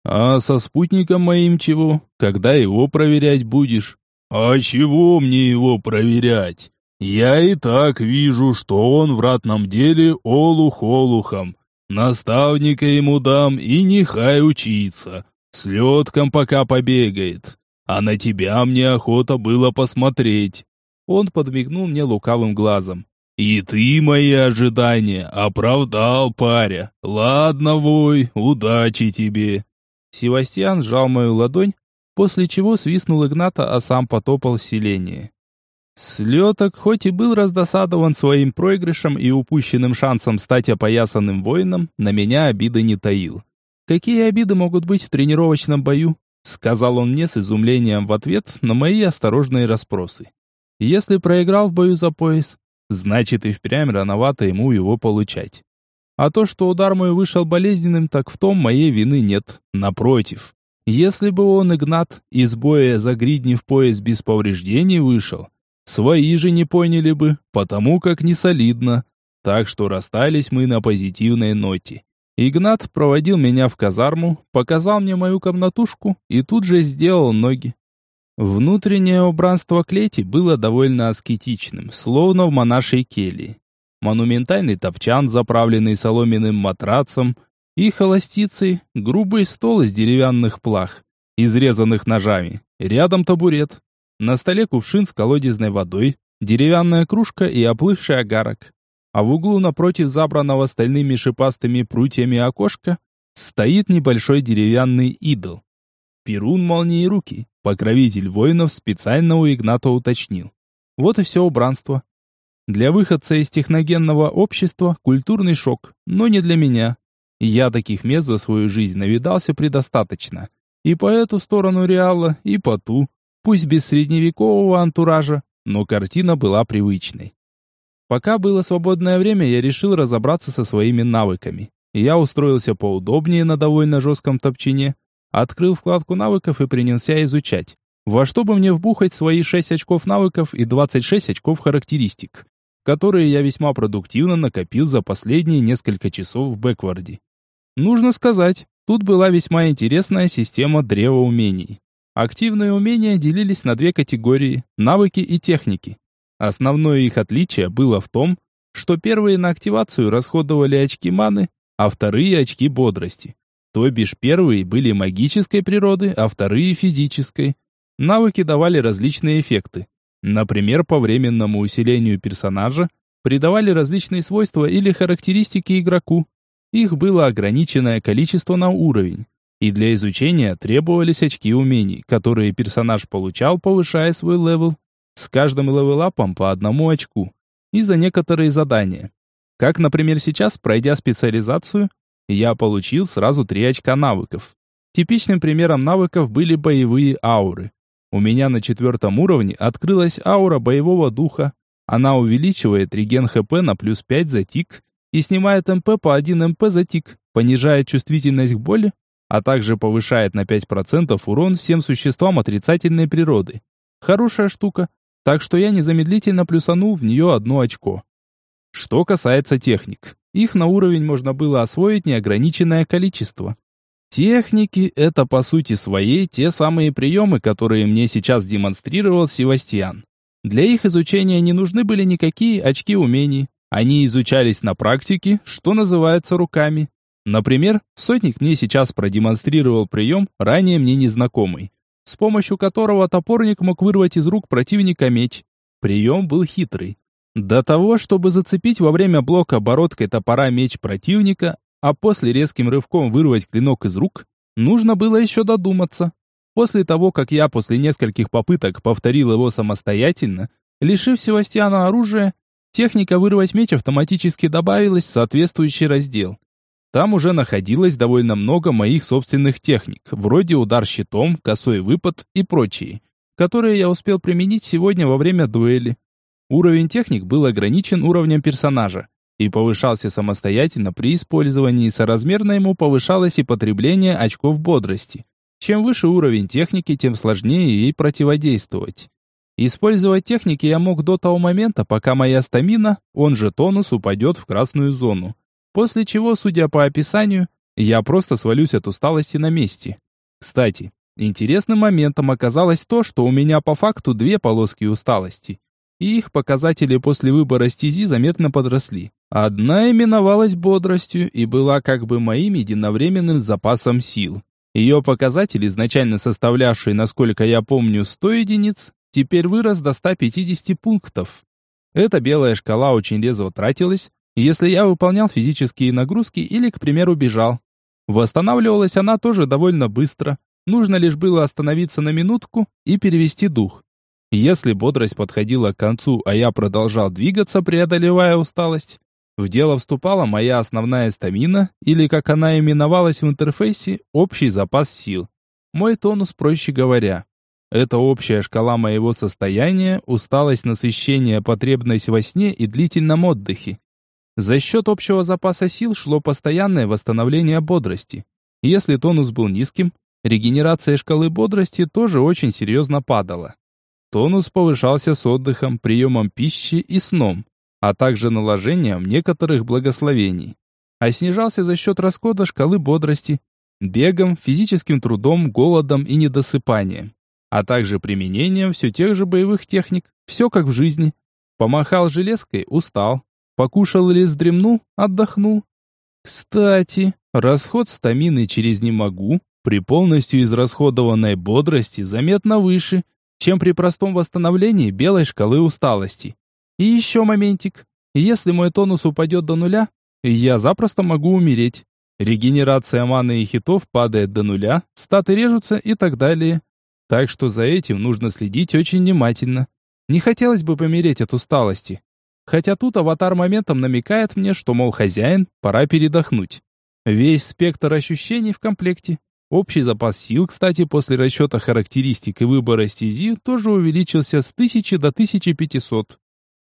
А со спутником моим чего? Когда его проверять будешь? А чего мне его проверять? Я и так вижу, что он в ратном деле олух олухом. Наставника ему дам и нехай учиться. С летком пока побегает. А на тебя мне охота было посмотреть. Он подмигнул мне лукавым глазом. «И ты мои ожидания оправдал, паря. Ладно, вой, удачи тебе». Севастьян сжал мою ладонь, после чего свистнул Игната, а сам потопал в селение. Слеток, хоть и был раздосадован своим проигрышем и упущенным шансом стать опоясанным воином, на меня обиды не таил. «Какие обиды могут быть в тренировочном бою?» сказал он мне с изумлением в ответ на мои осторожные расспросы. «Если проиграл в бою за пояс, значит и впрямь рановато ему его получать. А то, что удар мой вышел болезненным, так в том моей вины нет. Напротив, если бы он, Игнат, из боя за гридни в пояс без повреждений вышел, свои же не поняли бы, потому как не солидно. Так что расстались мы на позитивной ноте. Игнат проводил меня в казарму, показал мне мою комнатушку и тут же сделал ноги. Внутреннее убранство клети было довольно аскетичным, словно в монашей келье. Монументальный топчан, заправленный соломенным матрацем, и холостицей, грубый стол из деревянных плах, изрезанных ножами, рядом табурет. На столе кувшин с колодезной водой, деревянная кружка и оплывший агарок. А в углу напротив забранного стальными шипастыми прутьями окошка стоит небольшой деревянный идол. Перун молнии руки, покровитель воинов, специально у Игната уточнил. Вот и все убранство. Для выходца из техногенного общества культурный шок, но не для меня. Я таких мест за свою жизнь навидался предостаточно. И по эту сторону Реала, и по ту. Пусть без средневекового антуража, но картина была привычной. Пока было свободное время, я решил разобраться со своими навыками. Я устроился поудобнее на довольно жестком топчине, Открыл вкладку навыков и принялся изучать. Во что бы мне вбухать свои 6 очков навыков и 26 очков характеристик, которые я весьма продуктивно накопил за последние несколько часов в бэкварде. Нужно сказать, тут была весьма интересная система древа умений. Активные умения делились на две категории – навыки и техники. Основное их отличие было в том, что первые на активацию расходовали очки маны, а вторые – очки бодрости. То бишь первые были магической природы, а вторые физической. Навыки давали различные эффекты. Например, по временному усилению персонажа придавали различные свойства или характеристики игроку. Их было ограниченное количество на уровень. И для изучения требовались очки умений, которые персонаж получал, повышая свой level. С каждым level up ом по одному очку. И за некоторые задания. Как, например, сейчас, пройдя специализацию, я получил сразу три очка навыков. Типичным примером навыков были боевые ауры. У меня на четвертом уровне открылась аура боевого духа. Она увеличивает реген HP на плюс 5 за тик и снимает MP по 1 MP за тик, понижает чувствительность к боли, а также повышает на 5% урон всем существам отрицательной природы. Хорошая штука, так что я незамедлительно плюсанул в нее одно очко. Что касается техник, их на уровень можно было освоить неограниченное количество. Техники — это по сути своей те самые приемы, которые мне сейчас демонстрировал Севастьян. Для их изучения не нужны были никакие очки умений. Они изучались на практике, что называется руками. Например, сотник мне сейчас продемонстрировал прием, ранее мне незнакомый, с помощью которого топорник мог вырвать из рук противника меч. Прием был хитрый. До того, чтобы зацепить во время блока обороткой топора меч противника, а после резким рывком вырвать клинок из рук, нужно было еще додуматься. После того, как я после нескольких попыток повторил его самостоятельно, лишив Севастьяна оружия, техника вырвать меч автоматически добавилась в соответствующий раздел. Там уже находилось довольно много моих собственных техник, вроде удар щитом, косой выпад и прочие, которые я успел применить сегодня во время дуэли. Уровень техник был ограничен уровнем персонажа и повышался самостоятельно при использовании, соразмерно ему повышалось и потребление очков бодрости. Чем выше уровень техники, тем сложнее ей противодействовать. Использовать техники я мог до того момента, пока моя стамина, он же тонус, упадет в красную зону. После чего, судя по описанию, я просто свалюсь от усталости на месте. Кстати, интересным моментом оказалось то, что у меня по факту две полоски усталости. И их показатели после выбора стези заметно подросли. Одна именовалась бодростью и была как бы моим единовременным запасом сил. Ее показатель, изначально составлявший, насколько я помню, 100 единиц, теперь вырос до 150 пунктов. Эта белая шкала очень резво тратилась, если я выполнял физические нагрузки или, к примеру, бежал. Восстанавливалась она тоже довольно быстро. Нужно лишь было остановиться на минутку и перевести дух. Если бодрость подходила к концу, а я продолжал двигаться, преодолевая усталость, в дело вступала моя основная стамина, или, как она именовалась в интерфейсе, общий запас сил. Мой тонус, проще говоря. Это общая шкала моего состояния, усталость, насыщение, потребность во сне и длительном отдыхе. За счет общего запаса сил шло постоянное восстановление бодрости. Если тонус был низким, регенерация шкалы бодрости тоже очень серьезно падала. Тонус повышался с отдыхом, приемом пищи и сном, а также наложением некоторых благословений. А снижался за счет расхода шкалы бодрости, бегом, физическим трудом, голодом и недосыпанием, а также применением все тех же боевых техник, все как в жизни. Помахал железкой, устал, Покушал или вздремнул, отдохнул. Кстати, расход стамины через «не могу» при полностью израсходованной бодрости заметно выше, чем при простом восстановлении белой шкалы усталости. И еще моментик. Если мой тонус упадет до нуля, я запросто могу умереть. Регенерация маны и хитов падает до нуля, статы режутся и так далее. Так что за этим нужно следить очень внимательно. Не хотелось бы помереть от усталости. Хотя тут аватар моментом намекает мне, что, мол, хозяин, пора передохнуть. Весь спектр ощущений в комплекте. Общий запас сил, кстати, после расчета характеристик и выбора стези тоже увеличился с 1000 до 1500.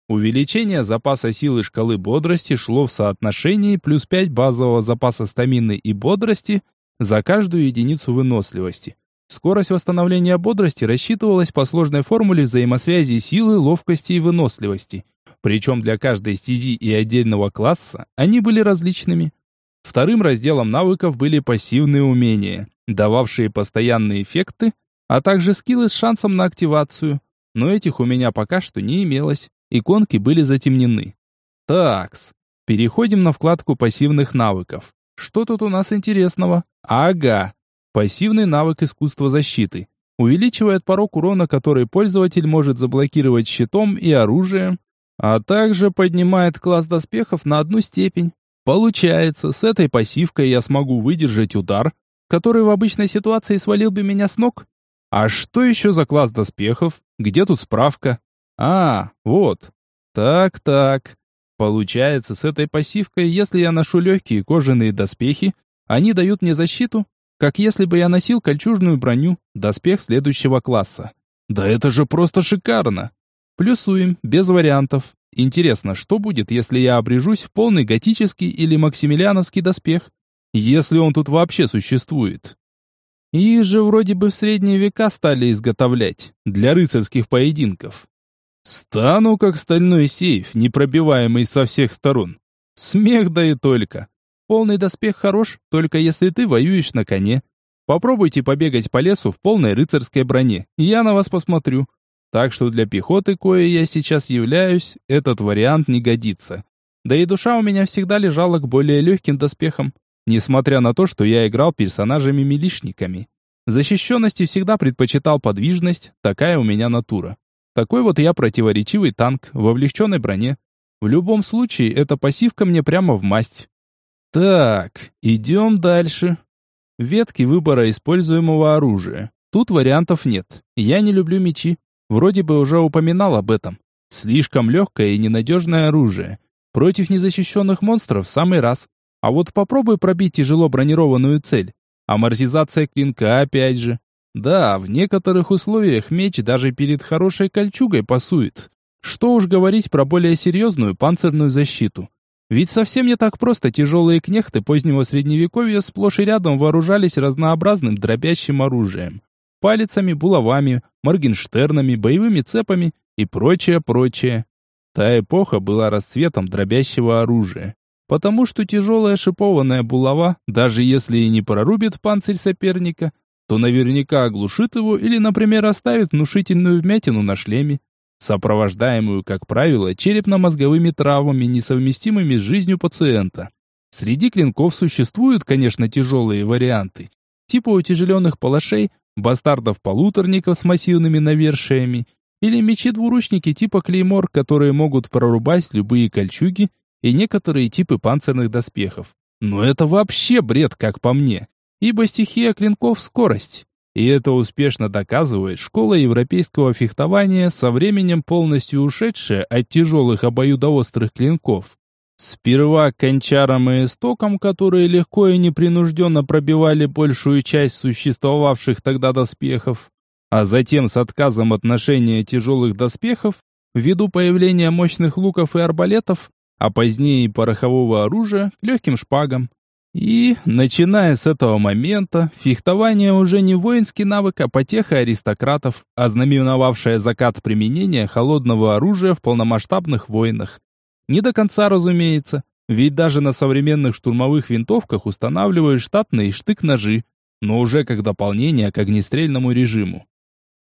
Увеличение запаса силы шкалы бодрости шло в соотношении плюс 5 базового запаса стамины и бодрости за каждую единицу выносливости. Скорость восстановления бодрости рассчитывалась по сложной формуле взаимосвязи силы, ловкости и выносливости – причем для каждой стези и отдельного класса они были различными. Вторым разделом навыков были пассивные умения, дававшие постоянные эффекты, а также скиллы с шансом на активацию. Но этих у меня пока что не имелось, иконки были затемнены. Такс, переходим на вкладку пассивных навыков. Что тут у нас интересного? Ага, пассивный навык искусства защиты. Увеличивает порог урона, который пользователь может заблокировать щитом и оружием, а также поднимает класс доспехов на одну степень. Получается, с этой пассивкой я смогу выдержать удар, который в обычной ситуации свалил бы меня с ног. А что еще за класс доспехов? Где тут справка? А, вот. Так-так. Получается, с этой пассивкой, если я ношу легкие кожаные доспехи, они дают мне защиту, как если бы я носил кольчужную броню, доспех следующего класса. Да это же просто шикарно! Плюсуем, без вариантов. Интересно, что будет, если я обрежусь в полный готический или максимилиановский доспех? Если он тут вообще существует. Их же вроде бы в средние века стали изготовлять для рыцарских поединков. Стану как стальной сейф, непробиваемый со всех сторон. Смех да и только. Полный доспех хорош, только если ты воюешь на коне. Попробуйте побегать по лесу в полной рыцарской броне. Я на вас посмотрю. Так что для пехоты, кое я сейчас являюсь, этот вариант не годится. Да и душа у меня всегда лежала к более легким доспехам. несмотря на то, что я играл персонажами-милишниками. Защищенности всегда предпочитал подвижность, такая у меня натура. Такой вот я противоречивый танк в облегченной броне. В любом случае, эта пассивка мне прямо в масть. Так, идем дальше. Ветки выбора используемого оружия. Тут вариантов нет. Я не люблю мечи. Вроде бы уже упоминал об этом. Слишком легкое и ненадежное оружие. Против незащищенных монстров в самый раз. А вот попробуй пробить тяжело бронированную цель. Амортизация клинка опять же. Да, в некоторых условиях меч даже перед хорошей кольчугой пасует. Что уж говорить про более серьезную панцирную защиту. Ведь совсем не так просто тяжелые кнехты позднего средневековья сплошь и рядом вооружались разнообразным дробящим оружием. Палицами, булавами, моргенштернами, боевыми цепами и прочее, прочее. Та эпоха была расцветом дробящего оружия. Потому что тяжелая шипованная булава, даже если и не прорубит панцирь соперника, то наверняка оглушит его или, например, оставит внушительную вмятину на шлеме, сопровождаемую, как правило, черепно-мозговыми травмами, несовместимыми с жизнью пациента. Среди клинков существуют, конечно, тяжелые варианты, типа утяжеленных палашей, бастардов-полуторников с массивными навершиями, или мечи-двуручники типа клеймор, которые могут прорубать любые кольчуги и некоторые типы панцирных доспехов. Но это вообще бред, как по мне ибо стихия клинков — скорость. И это успешно доказывает школа европейского фехтования, со временем полностью ушедшая от тяжелых обоюдоострых клинков. Сперва кончарам и истокам, которые легко и непринужденно пробивали большую часть существовавших тогда доспехов, а затем с отказом от ношения тяжелых доспехов, ввиду появления мощных луков и арбалетов, а позднее и порохового оружия, к легким шпагам. И, начиная с этого момента, фехтование уже не воинский навык, а потеха аристократов, ознаменовавшая закат применения холодного оружия в полномасштабных войнах. Не до конца, разумеется, ведь даже на современных штурмовых винтовках устанавливают штатные штык-ножи, но уже как дополнение к огнестрельному режиму.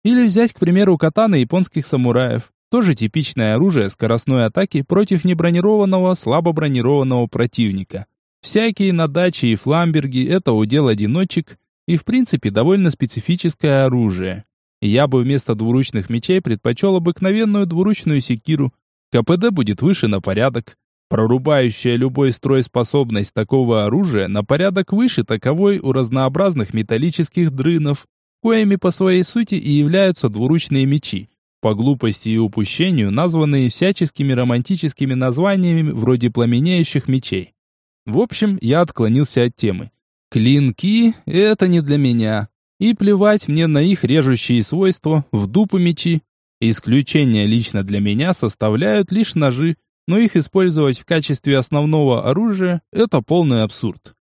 Или взять, к примеру, катаны японских самураев, тоже типичное оружие скоростной атаки против небронированного, слабо бронированного противника. Всякие на даче и фламберги – это удел одиночек и, в принципе, довольно специфическое оружие. Я бы вместо двуручных мечей предпочел обыкновенную двуручную секиру. КПД будет выше на порядок. Прорубающая любой строй способность такого оружия на порядок выше таковой у разнообразных металлических дрынов, коими по своей сути и являются двуручные мечи, по глупости и упущению названные всяческими романтическими названиями вроде пламенеющих мечей. В общем, я отклонился от темы. Клинки — это не для меня. И плевать мне на их режущие свойства, в дупу мечи. Исключение лично для меня составляют лишь ножи, но их использовать в качестве основного оружия — это полный абсурд.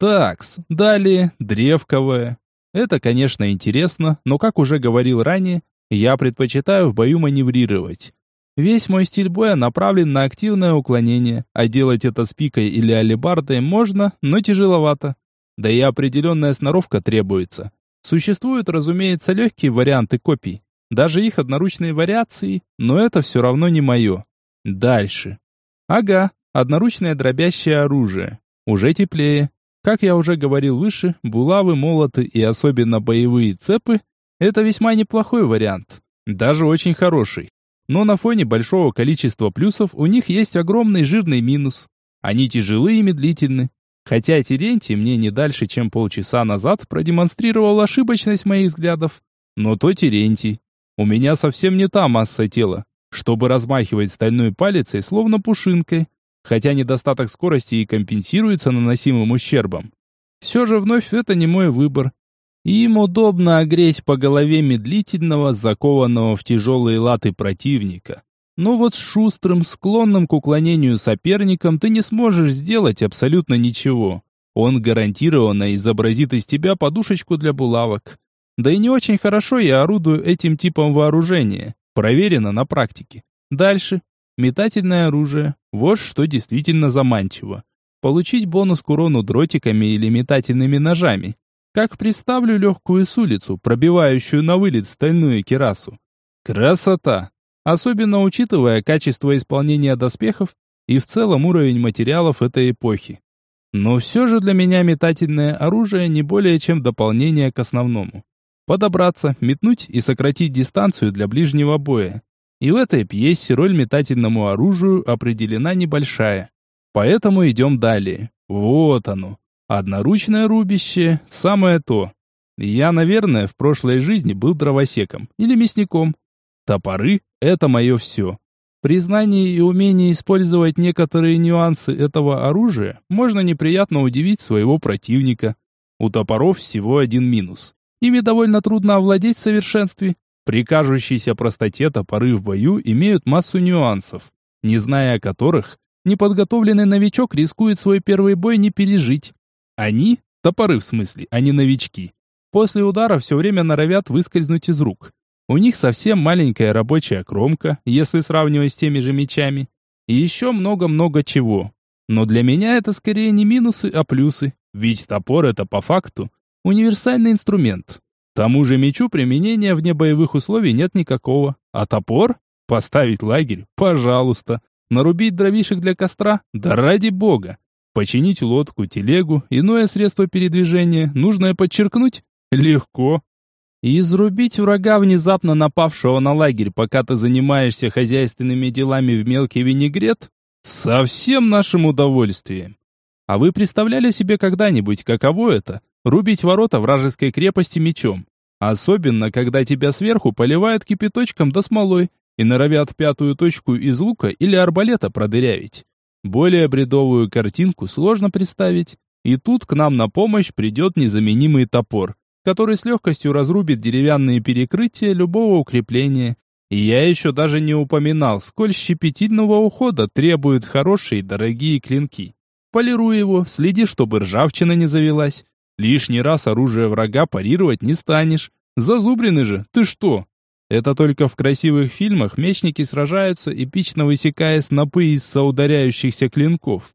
Такс, далее, древковое. Это, конечно, интересно, но, как уже говорил ранее, я предпочитаю в бою маневрировать. Весь мой стиль боя направлен на активное уклонение, а делать это с пикой или алебардой можно, но тяжеловато. Да и определенная сноровка требуется. Существуют, разумеется, легкие варианты копий, даже их одноручные вариации, но это все равно не мое. Дальше. Ага, одноручное дробящее оружие. Уже теплее. Как я уже говорил выше, булавы, молоты и особенно боевые цепы – это весьма неплохой вариант. Даже очень хороший. Но на фоне большого количества плюсов у них есть огромный жирный минус. Они тяжелые и медлительны. Хотя Терентий мне не дальше, чем полчаса назад продемонстрировал ошибочность моих взглядов. Но то Терентий. У меня совсем не та масса тела, чтобы размахивать стальной палицей, словно пушинкой. Хотя недостаток скорости и компенсируется наносимым ущербом. Все же вновь это не мой выбор. Им удобно огреть по голове медлительного, закованного в тяжелые латы противника. Но вот с шустрым, склонным к уклонению соперником ты не сможешь сделать абсолютно ничего. Он гарантированно изобразит из тебя подушечку для булавок. Да и не очень хорошо я орудую этим типом вооружения. Проверено на практике. Дальше. Метательное оружие. Вот что действительно заманчиво. Получить бонус к урону дротиками или метательными ножами. Как представлю легкую с пробивающую на вылет стальную керасу. Красота! Особенно учитывая качество исполнения доспехов и в целом уровень материалов этой эпохи. Но все же для меня метательное оружие не более чем дополнение к основному. Подобраться, метнуть и сократить дистанцию для ближнего боя. И в этой пьесе роль метательному оружию определена небольшая. Поэтому идем далее. Вот оно. Одноручное рубище – самое то. Я, наверное, в прошлой жизни был дровосеком или мясником. Топоры – это мое все. При знании и умении использовать некоторые нюансы этого оружия можно неприятно удивить своего противника. У топоров всего один минус. Ими довольно трудно овладеть в совершенстве. При простоте топоры в бою имеют массу нюансов, не зная о которых, неподготовленный новичок рискует свой первый бой не пережить. Они, топоры в смысле, а не новички, после удара все время норовят выскользнуть из рук. У них совсем маленькая рабочая кромка, если сравнивать с теми же мечами. И еще много-много чего. Но для меня это скорее не минусы, а плюсы. Ведь топор это по факту универсальный инструмент. Тому же мечу применения вне боевых условий нет никакого. А топор? Поставить лагерь? Пожалуйста. Нарубить дровишек для костра? Да ради бога. Починить лодку, телегу, иное средство передвижения, нужное подчеркнуть? Легко. И изрубить врага, внезапно напавшего на лагерь, пока ты занимаешься хозяйственными делами в мелкий винегрет, со всем нашим удовольствием. А вы представляли себе когда-нибудь, каково это – рубить ворота вражеской крепости мечом? Особенно, когда тебя сверху поливают кипяточком да смолой и норовят пятую точку из лука или арбалета продырявить. Более бредовую картинку сложно представить. И тут к нам на помощь придет незаменимый топор который с легкостью разрубит деревянные перекрытия любого укрепления. И я еще даже не упоминал, сколь щепетильного ухода требуют хорошие дорогие клинки. Полируй его, следи, чтобы ржавчина не завелась. Лишний раз оружие врага парировать не станешь. Зазубрины же, ты что? Это только в красивых фильмах мечники сражаются, эпично высекая снопы из соударяющихся клинков.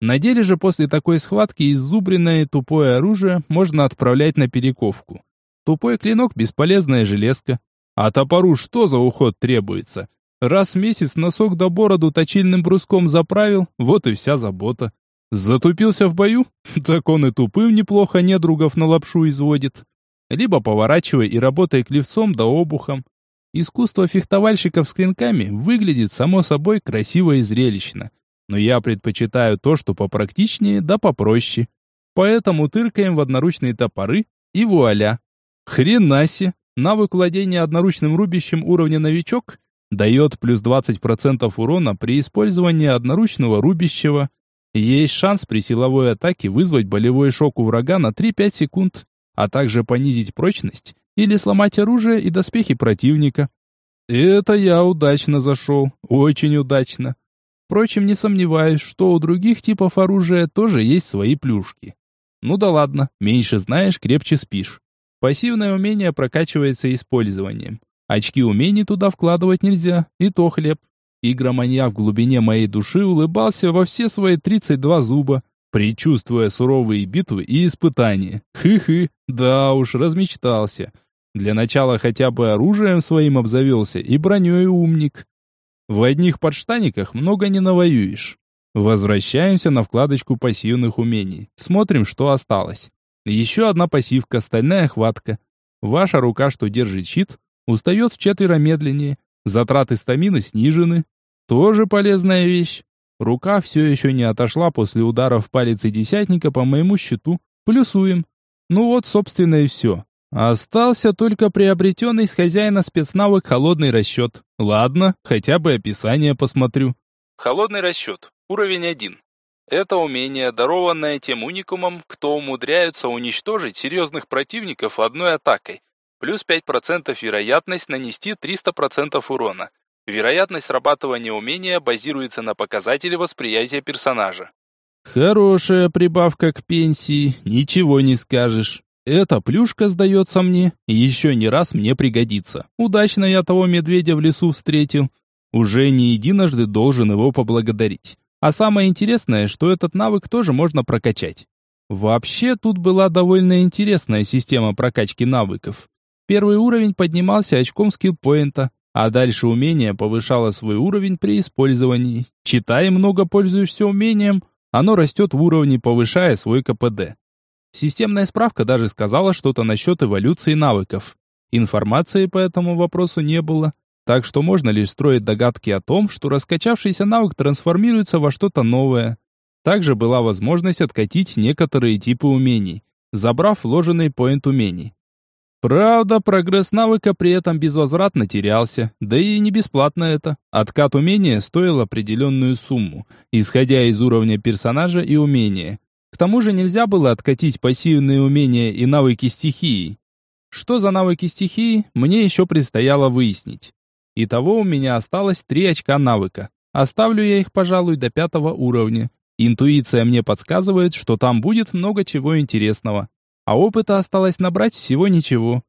На деле же после такой схватки иззубренное тупое оружие можно отправлять на перековку. Тупой клинок – бесполезная железка. А топору что за уход требуется? Раз в месяц носок до бороду точильным бруском заправил, вот и вся забота. Затупился в бою? Так он и тупым неплохо недругов на лапшу изводит. Либо поворачивай и работай клевцом да обухом. Искусство фехтовальщиков с клинками выглядит, само собой, красиво и зрелищно но я предпочитаю то, что попрактичнее да попроще. Поэтому тыркаем в одноручные топоры и вуаля. Хренаси, навык владения одноручным рубящим уровня новичок дает плюс 20% урона при использовании одноручного рубящего. Есть шанс при силовой атаке вызвать болевой шок у врага на 3-5 секунд, а также понизить прочность или сломать оружие и доспехи противника. Это я удачно зашел, очень удачно. Впрочем, не сомневаюсь, что у других типов оружия тоже есть свои плюшки. Ну да ладно, меньше знаешь, крепче спишь. Пассивное умение прокачивается использованием. Очки умений туда вкладывать нельзя, и то хлеб. Игроманьяк в глубине моей души улыбался во все свои 32 зуба, предчувствуя суровые битвы и испытания. Хы-хы, да уж, размечтался. Для начала хотя бы оружием своим обзавелся и броней умник. В одних подштаниках много не навоюешь. Возвращаемся на вкладочку пассивных умений. Смотрим, что осталось. Еще одна пассивка, стальная хватка. Ваша рука, что держит щит, устает в четверо медленнее. Затраты стамины снижены. Тоже полезная вещь. Рука все еще не отошла после удара в палец и десятника по моему щиту. Плюсуем. Ну вот, собственно, и все. Остался только приобретенный с хозяина спецнавык «Холодный расчет». Ладно, хотя бы описание посмотрю. Холодный расчет. Уровень 1. Это умение, дарованное тем уникумом, кто умудряются уничтожить серьезных противников одной атакой. Плюс 5% вероятность нанести 300% урона. Вероятность срабатывания умения базируется на показателе восприятия персонажа. Хорошая прибавка к пенсии, ничего не скажешь. Эта плюшка, сдается мне, еще не раз мне пригодится. Удачно я того медведя в лесу встретил. Уже не единожды должен его поблагодарить. А самое интересное, что этот навык тоже можно прокачать. Вообще, тут была довольно интересная система прокачки навыков. Первый уровень поднимался очком скиллпоинта, а дальше умение повышало свой уровень при использовании. Читай, много пользуешься умением, оно растет в уровне, повышая свой КПД. Системная справка даже сказала что-то насчет эволюции навыков. Информации по этому вопросу не было, так что можно лишь строить догадки о том, что раскачавшийся навык трансформируется во что-то новое. Также была возможность откатить некоторые типы умений, забрав вложенный поинт умений. Правда, прогресс навыка при этом безвозвратно терялся, да и не бесплатно это. Откат умения стоил определенную сумму, исходя из уровня персонажа и умения. К тому же нельзя было откатить пассивные умения и навыки стихии. Что за навыки стихии, мне еще предстояло выяснить. Итого у меня осталось 3 очка навыка. Оставлю я их, пожалуй, до пятого уровня. Интуиция мне подсказывает, что там будет много чего интересного а опыта осталось набрать всего ничего.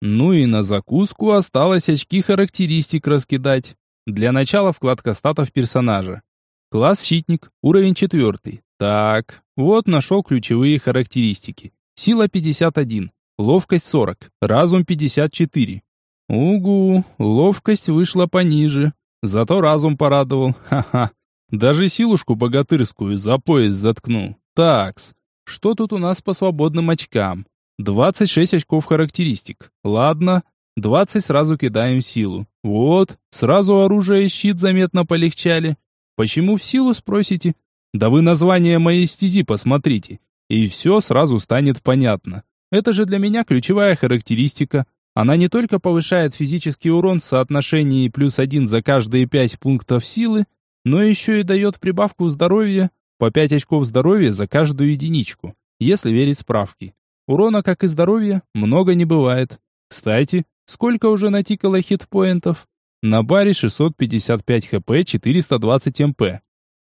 Ну и на закуску осталось очки характеристик раскидать. Для начала вкладка статов персонажа. Класс щитник, уровень 4. Так, вот нашел ключевые характеристики. Сила 51, ловкость 40, разум 54. Угу, ловкость вышла пониже, зато разум порадовал. Ха-ха. Даже силушку богатырскую за пояс заткнул. Такс, что тут у нас по свободным очкам? 26 очков характеристик. Ладно, 20 сразу кидаем в силу. Вот, сразу оружие и щит заметно полегчали. Почему в силу, спросите? Да вы название моей стези посмотрите, и все сразу станет понятно. Это же для меня ключевая характеристика. Она не только повышает физический урон в соотношении плюс один за каждые 5 пунктов силы, но еще и дает прибавку здоровья по 5 очков здоровья за каждую единичку, если верить справке. Урона, как и здоровья, много не бывает. Кстати, сколько уже натикало хитпоинтов? На баре 655 хп, 420 мп.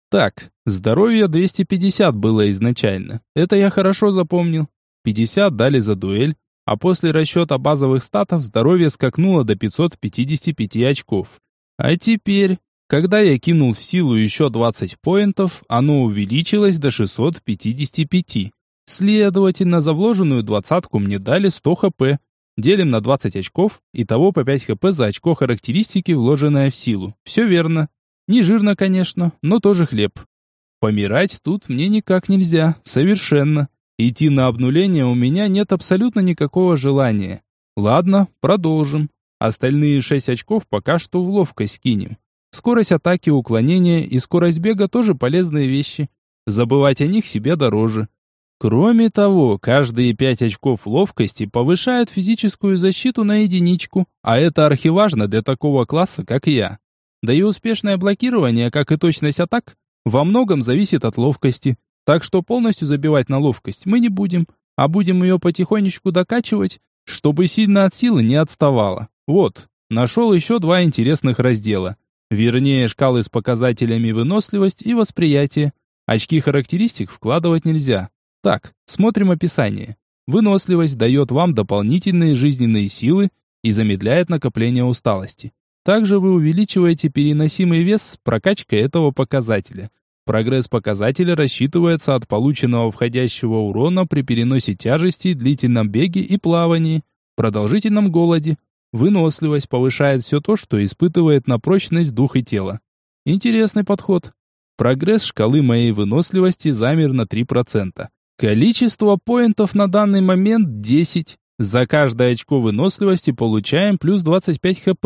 Так, здоровье 250 было изначально. Это я хорошо запомнил. 50 дали за дуэль, а после расчета базовых статов здоровье скакнуло до 555 очков. А теперь когда я кинул в силу еще 20 поинтов, оно увеличилось до 655. Следовательно, за вложенную двадцатку мне дали 100 хп. Делим на 20 очков, и того по 5 хп за очко характеристики, вложенное в силу. Все верно. Не жирно, конечно, но тоже хлеб. Помирать тут мне никак нельзя, совершенно. Идти на обнуление у меня нет абсолютно никакого желания. Ладно, продолжим. Остальные 6 очков пока что в ловкость кинем. Скорость атаки, уклонение и скорость бега тоже полезные вещи. Забывать о них себе дороже. Кроме того, каждые 5 очков ловкости повышают физическую защиту на единичку, а это архиважно для такого класса, как я. Да и успешное блокирование, как и точность атак, во многом зависит от ловкости. Так что полностью забивать на ловкость мы не будем, а будем ее потихонечку докачивать, чтобы сильно от силы не отставала. Вот, нашел еще два интересных раздела. Вернее, шкалы с показателями выносливость и восприятие. Очки характеристик вкладывать нельзя. Так, смотрим описание. Выносливость дает вам дополнительные жизненные силы и замедляет накопление усталости. Также вы увеличиваете переносимый вес с прокачкой этого показателя. Прогресс показателя рассчитывается от полученного входящего урона при переносе тяжести, длительном беге и плавании, продолжительном голоде, Выносливость повышает все то, что испытывает на прочность дух и тело. Интересный подход. Прогресс шкалы моей выносливости замер на 3%. Количество поинтов на данный момент 10. За каждое очко выносливости получаем плюс 25 хп.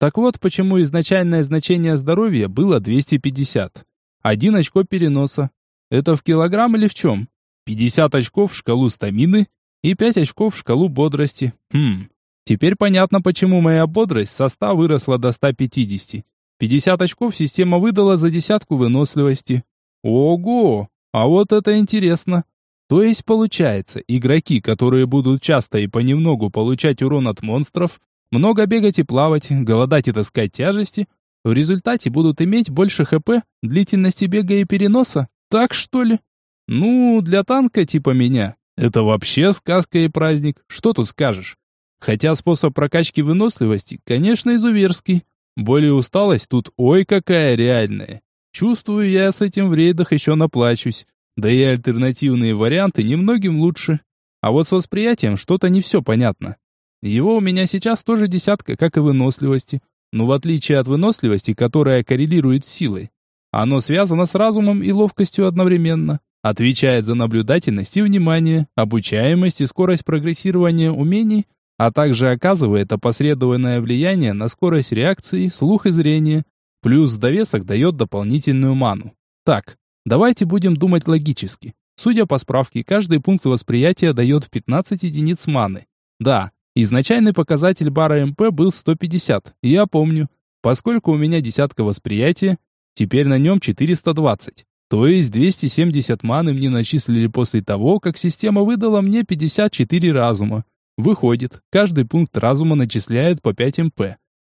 Так вот, почему изначальное значение здоровья было 250. Один очко переноса. Это в килограмм или в чем? 50 очков в шкалу стамины и 5 очков в шкалу бодрости. Хм, Теперь понятно, почему моя бодрость со 100 выросла до 150. 50 очков система выдала за десятку выносливости. Ого! А вот это интересно. То есть получается, игроки, которые будут часто и понемногу получать урон от монстров, много бегать и плавать, голодать и таскать тяжести, в результате будут иметь больше ХП, длительности бега и переноса? Так что ли? Ну, для танка типа меня, это вообще сказка и праздник, что тут скажешь? Хотя способ прокачки выносливости, конечно, изуверский. Более усталость тут ой какая реальная. Чувствую, я с этим в рейдах еще наплачусь. Да и альтернативные варианты немногим лучше. А вот с восприятием что-то не все понятно. Его у меня сейчас тоже десятка, как и выносливости. Но в отличие от выносливости, которая коррелирует с силой, Оно связано с разумом и ловкостью одновременно. Отвечает за наблюдательность и внимание, обучаемость и скорость прогрессирования умений, а также оказывает опосредованное влияние на скорость реакции, слух и зрение. Плюс в довесок дает дополнительную ману. Так, давайте будем думать логически. Судя по справке, каждый пункт восприятия дает 15 единиц маны. Да, изначальный показатель бара МП был 150, я помню. Поскольку у меня десятка восприятия, теперь на нем 420. То есть 270 маны мне начислили после того, как система выдала мне 54 разума. Выходит, каждый пункт разума начисляет по 5 МП.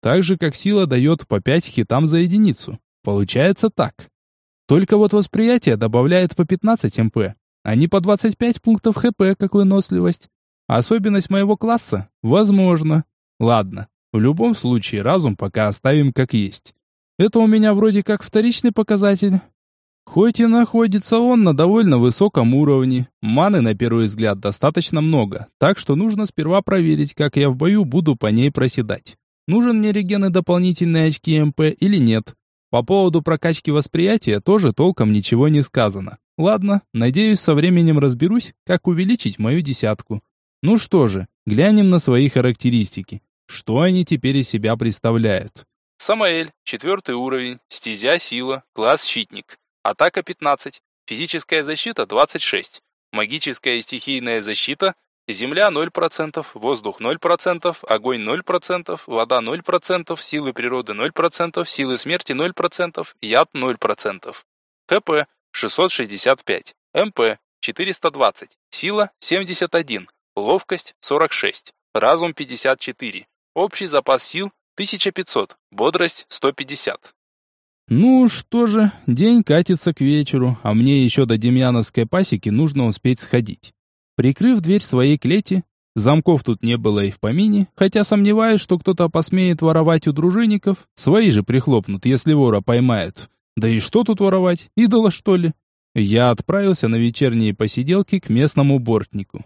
Так же, как сила дает по 5 хитам за единицу. Получается так. Только вот восприятие добавляет по 15 МП, а не по 25 пунктов ХП, как выносливость. Особенность моего класса? Возможно. Ладно, в любом случае разум пока оставим как есть. Это у меня вроде как вторичный показатель. Хоть и находится он на довольно высоком уровне, маны на первый взгляд достаточно много, так что нужно сперва проверить, как я в бою буду по ней проседать. Нужен мне реген и дополнительные очки МП или нет. По поводу прокачки восприятия тоже толком ничего не сказано. Ладно, надеюсь, со временем разберусь, как увеличить мою десятку. Ну что же, глянем на свои характеристики. Что они теперь из себя представляют? Самаэль, четвертый уровень, стезя сила, класс щитник. Атака 15, физическая защита 26, магическая и стихийная защита Земля 0%, воздух 0%, огонь 0%, вода 0%, силы природы 0%, силы смерти 0%, яд 0%. КП 665, МП 420, сила 71, ловкость 46, разум 54, общий запас сил 1500, бодрость 150. Ну что же, день катится к вечеру, а мне еще до Демьяновской пасеки нужно успеть сходить. Прикрыв дверь своей клети, замков тут не было и в помине, хотя сомневаюсь, что кто-то посмеет воровать у дружинников, свои же прихлопнут, если вора поймают. Да и что тут воровать, идола что ли? Я отправился на вечерние посиделки к местному бортнику.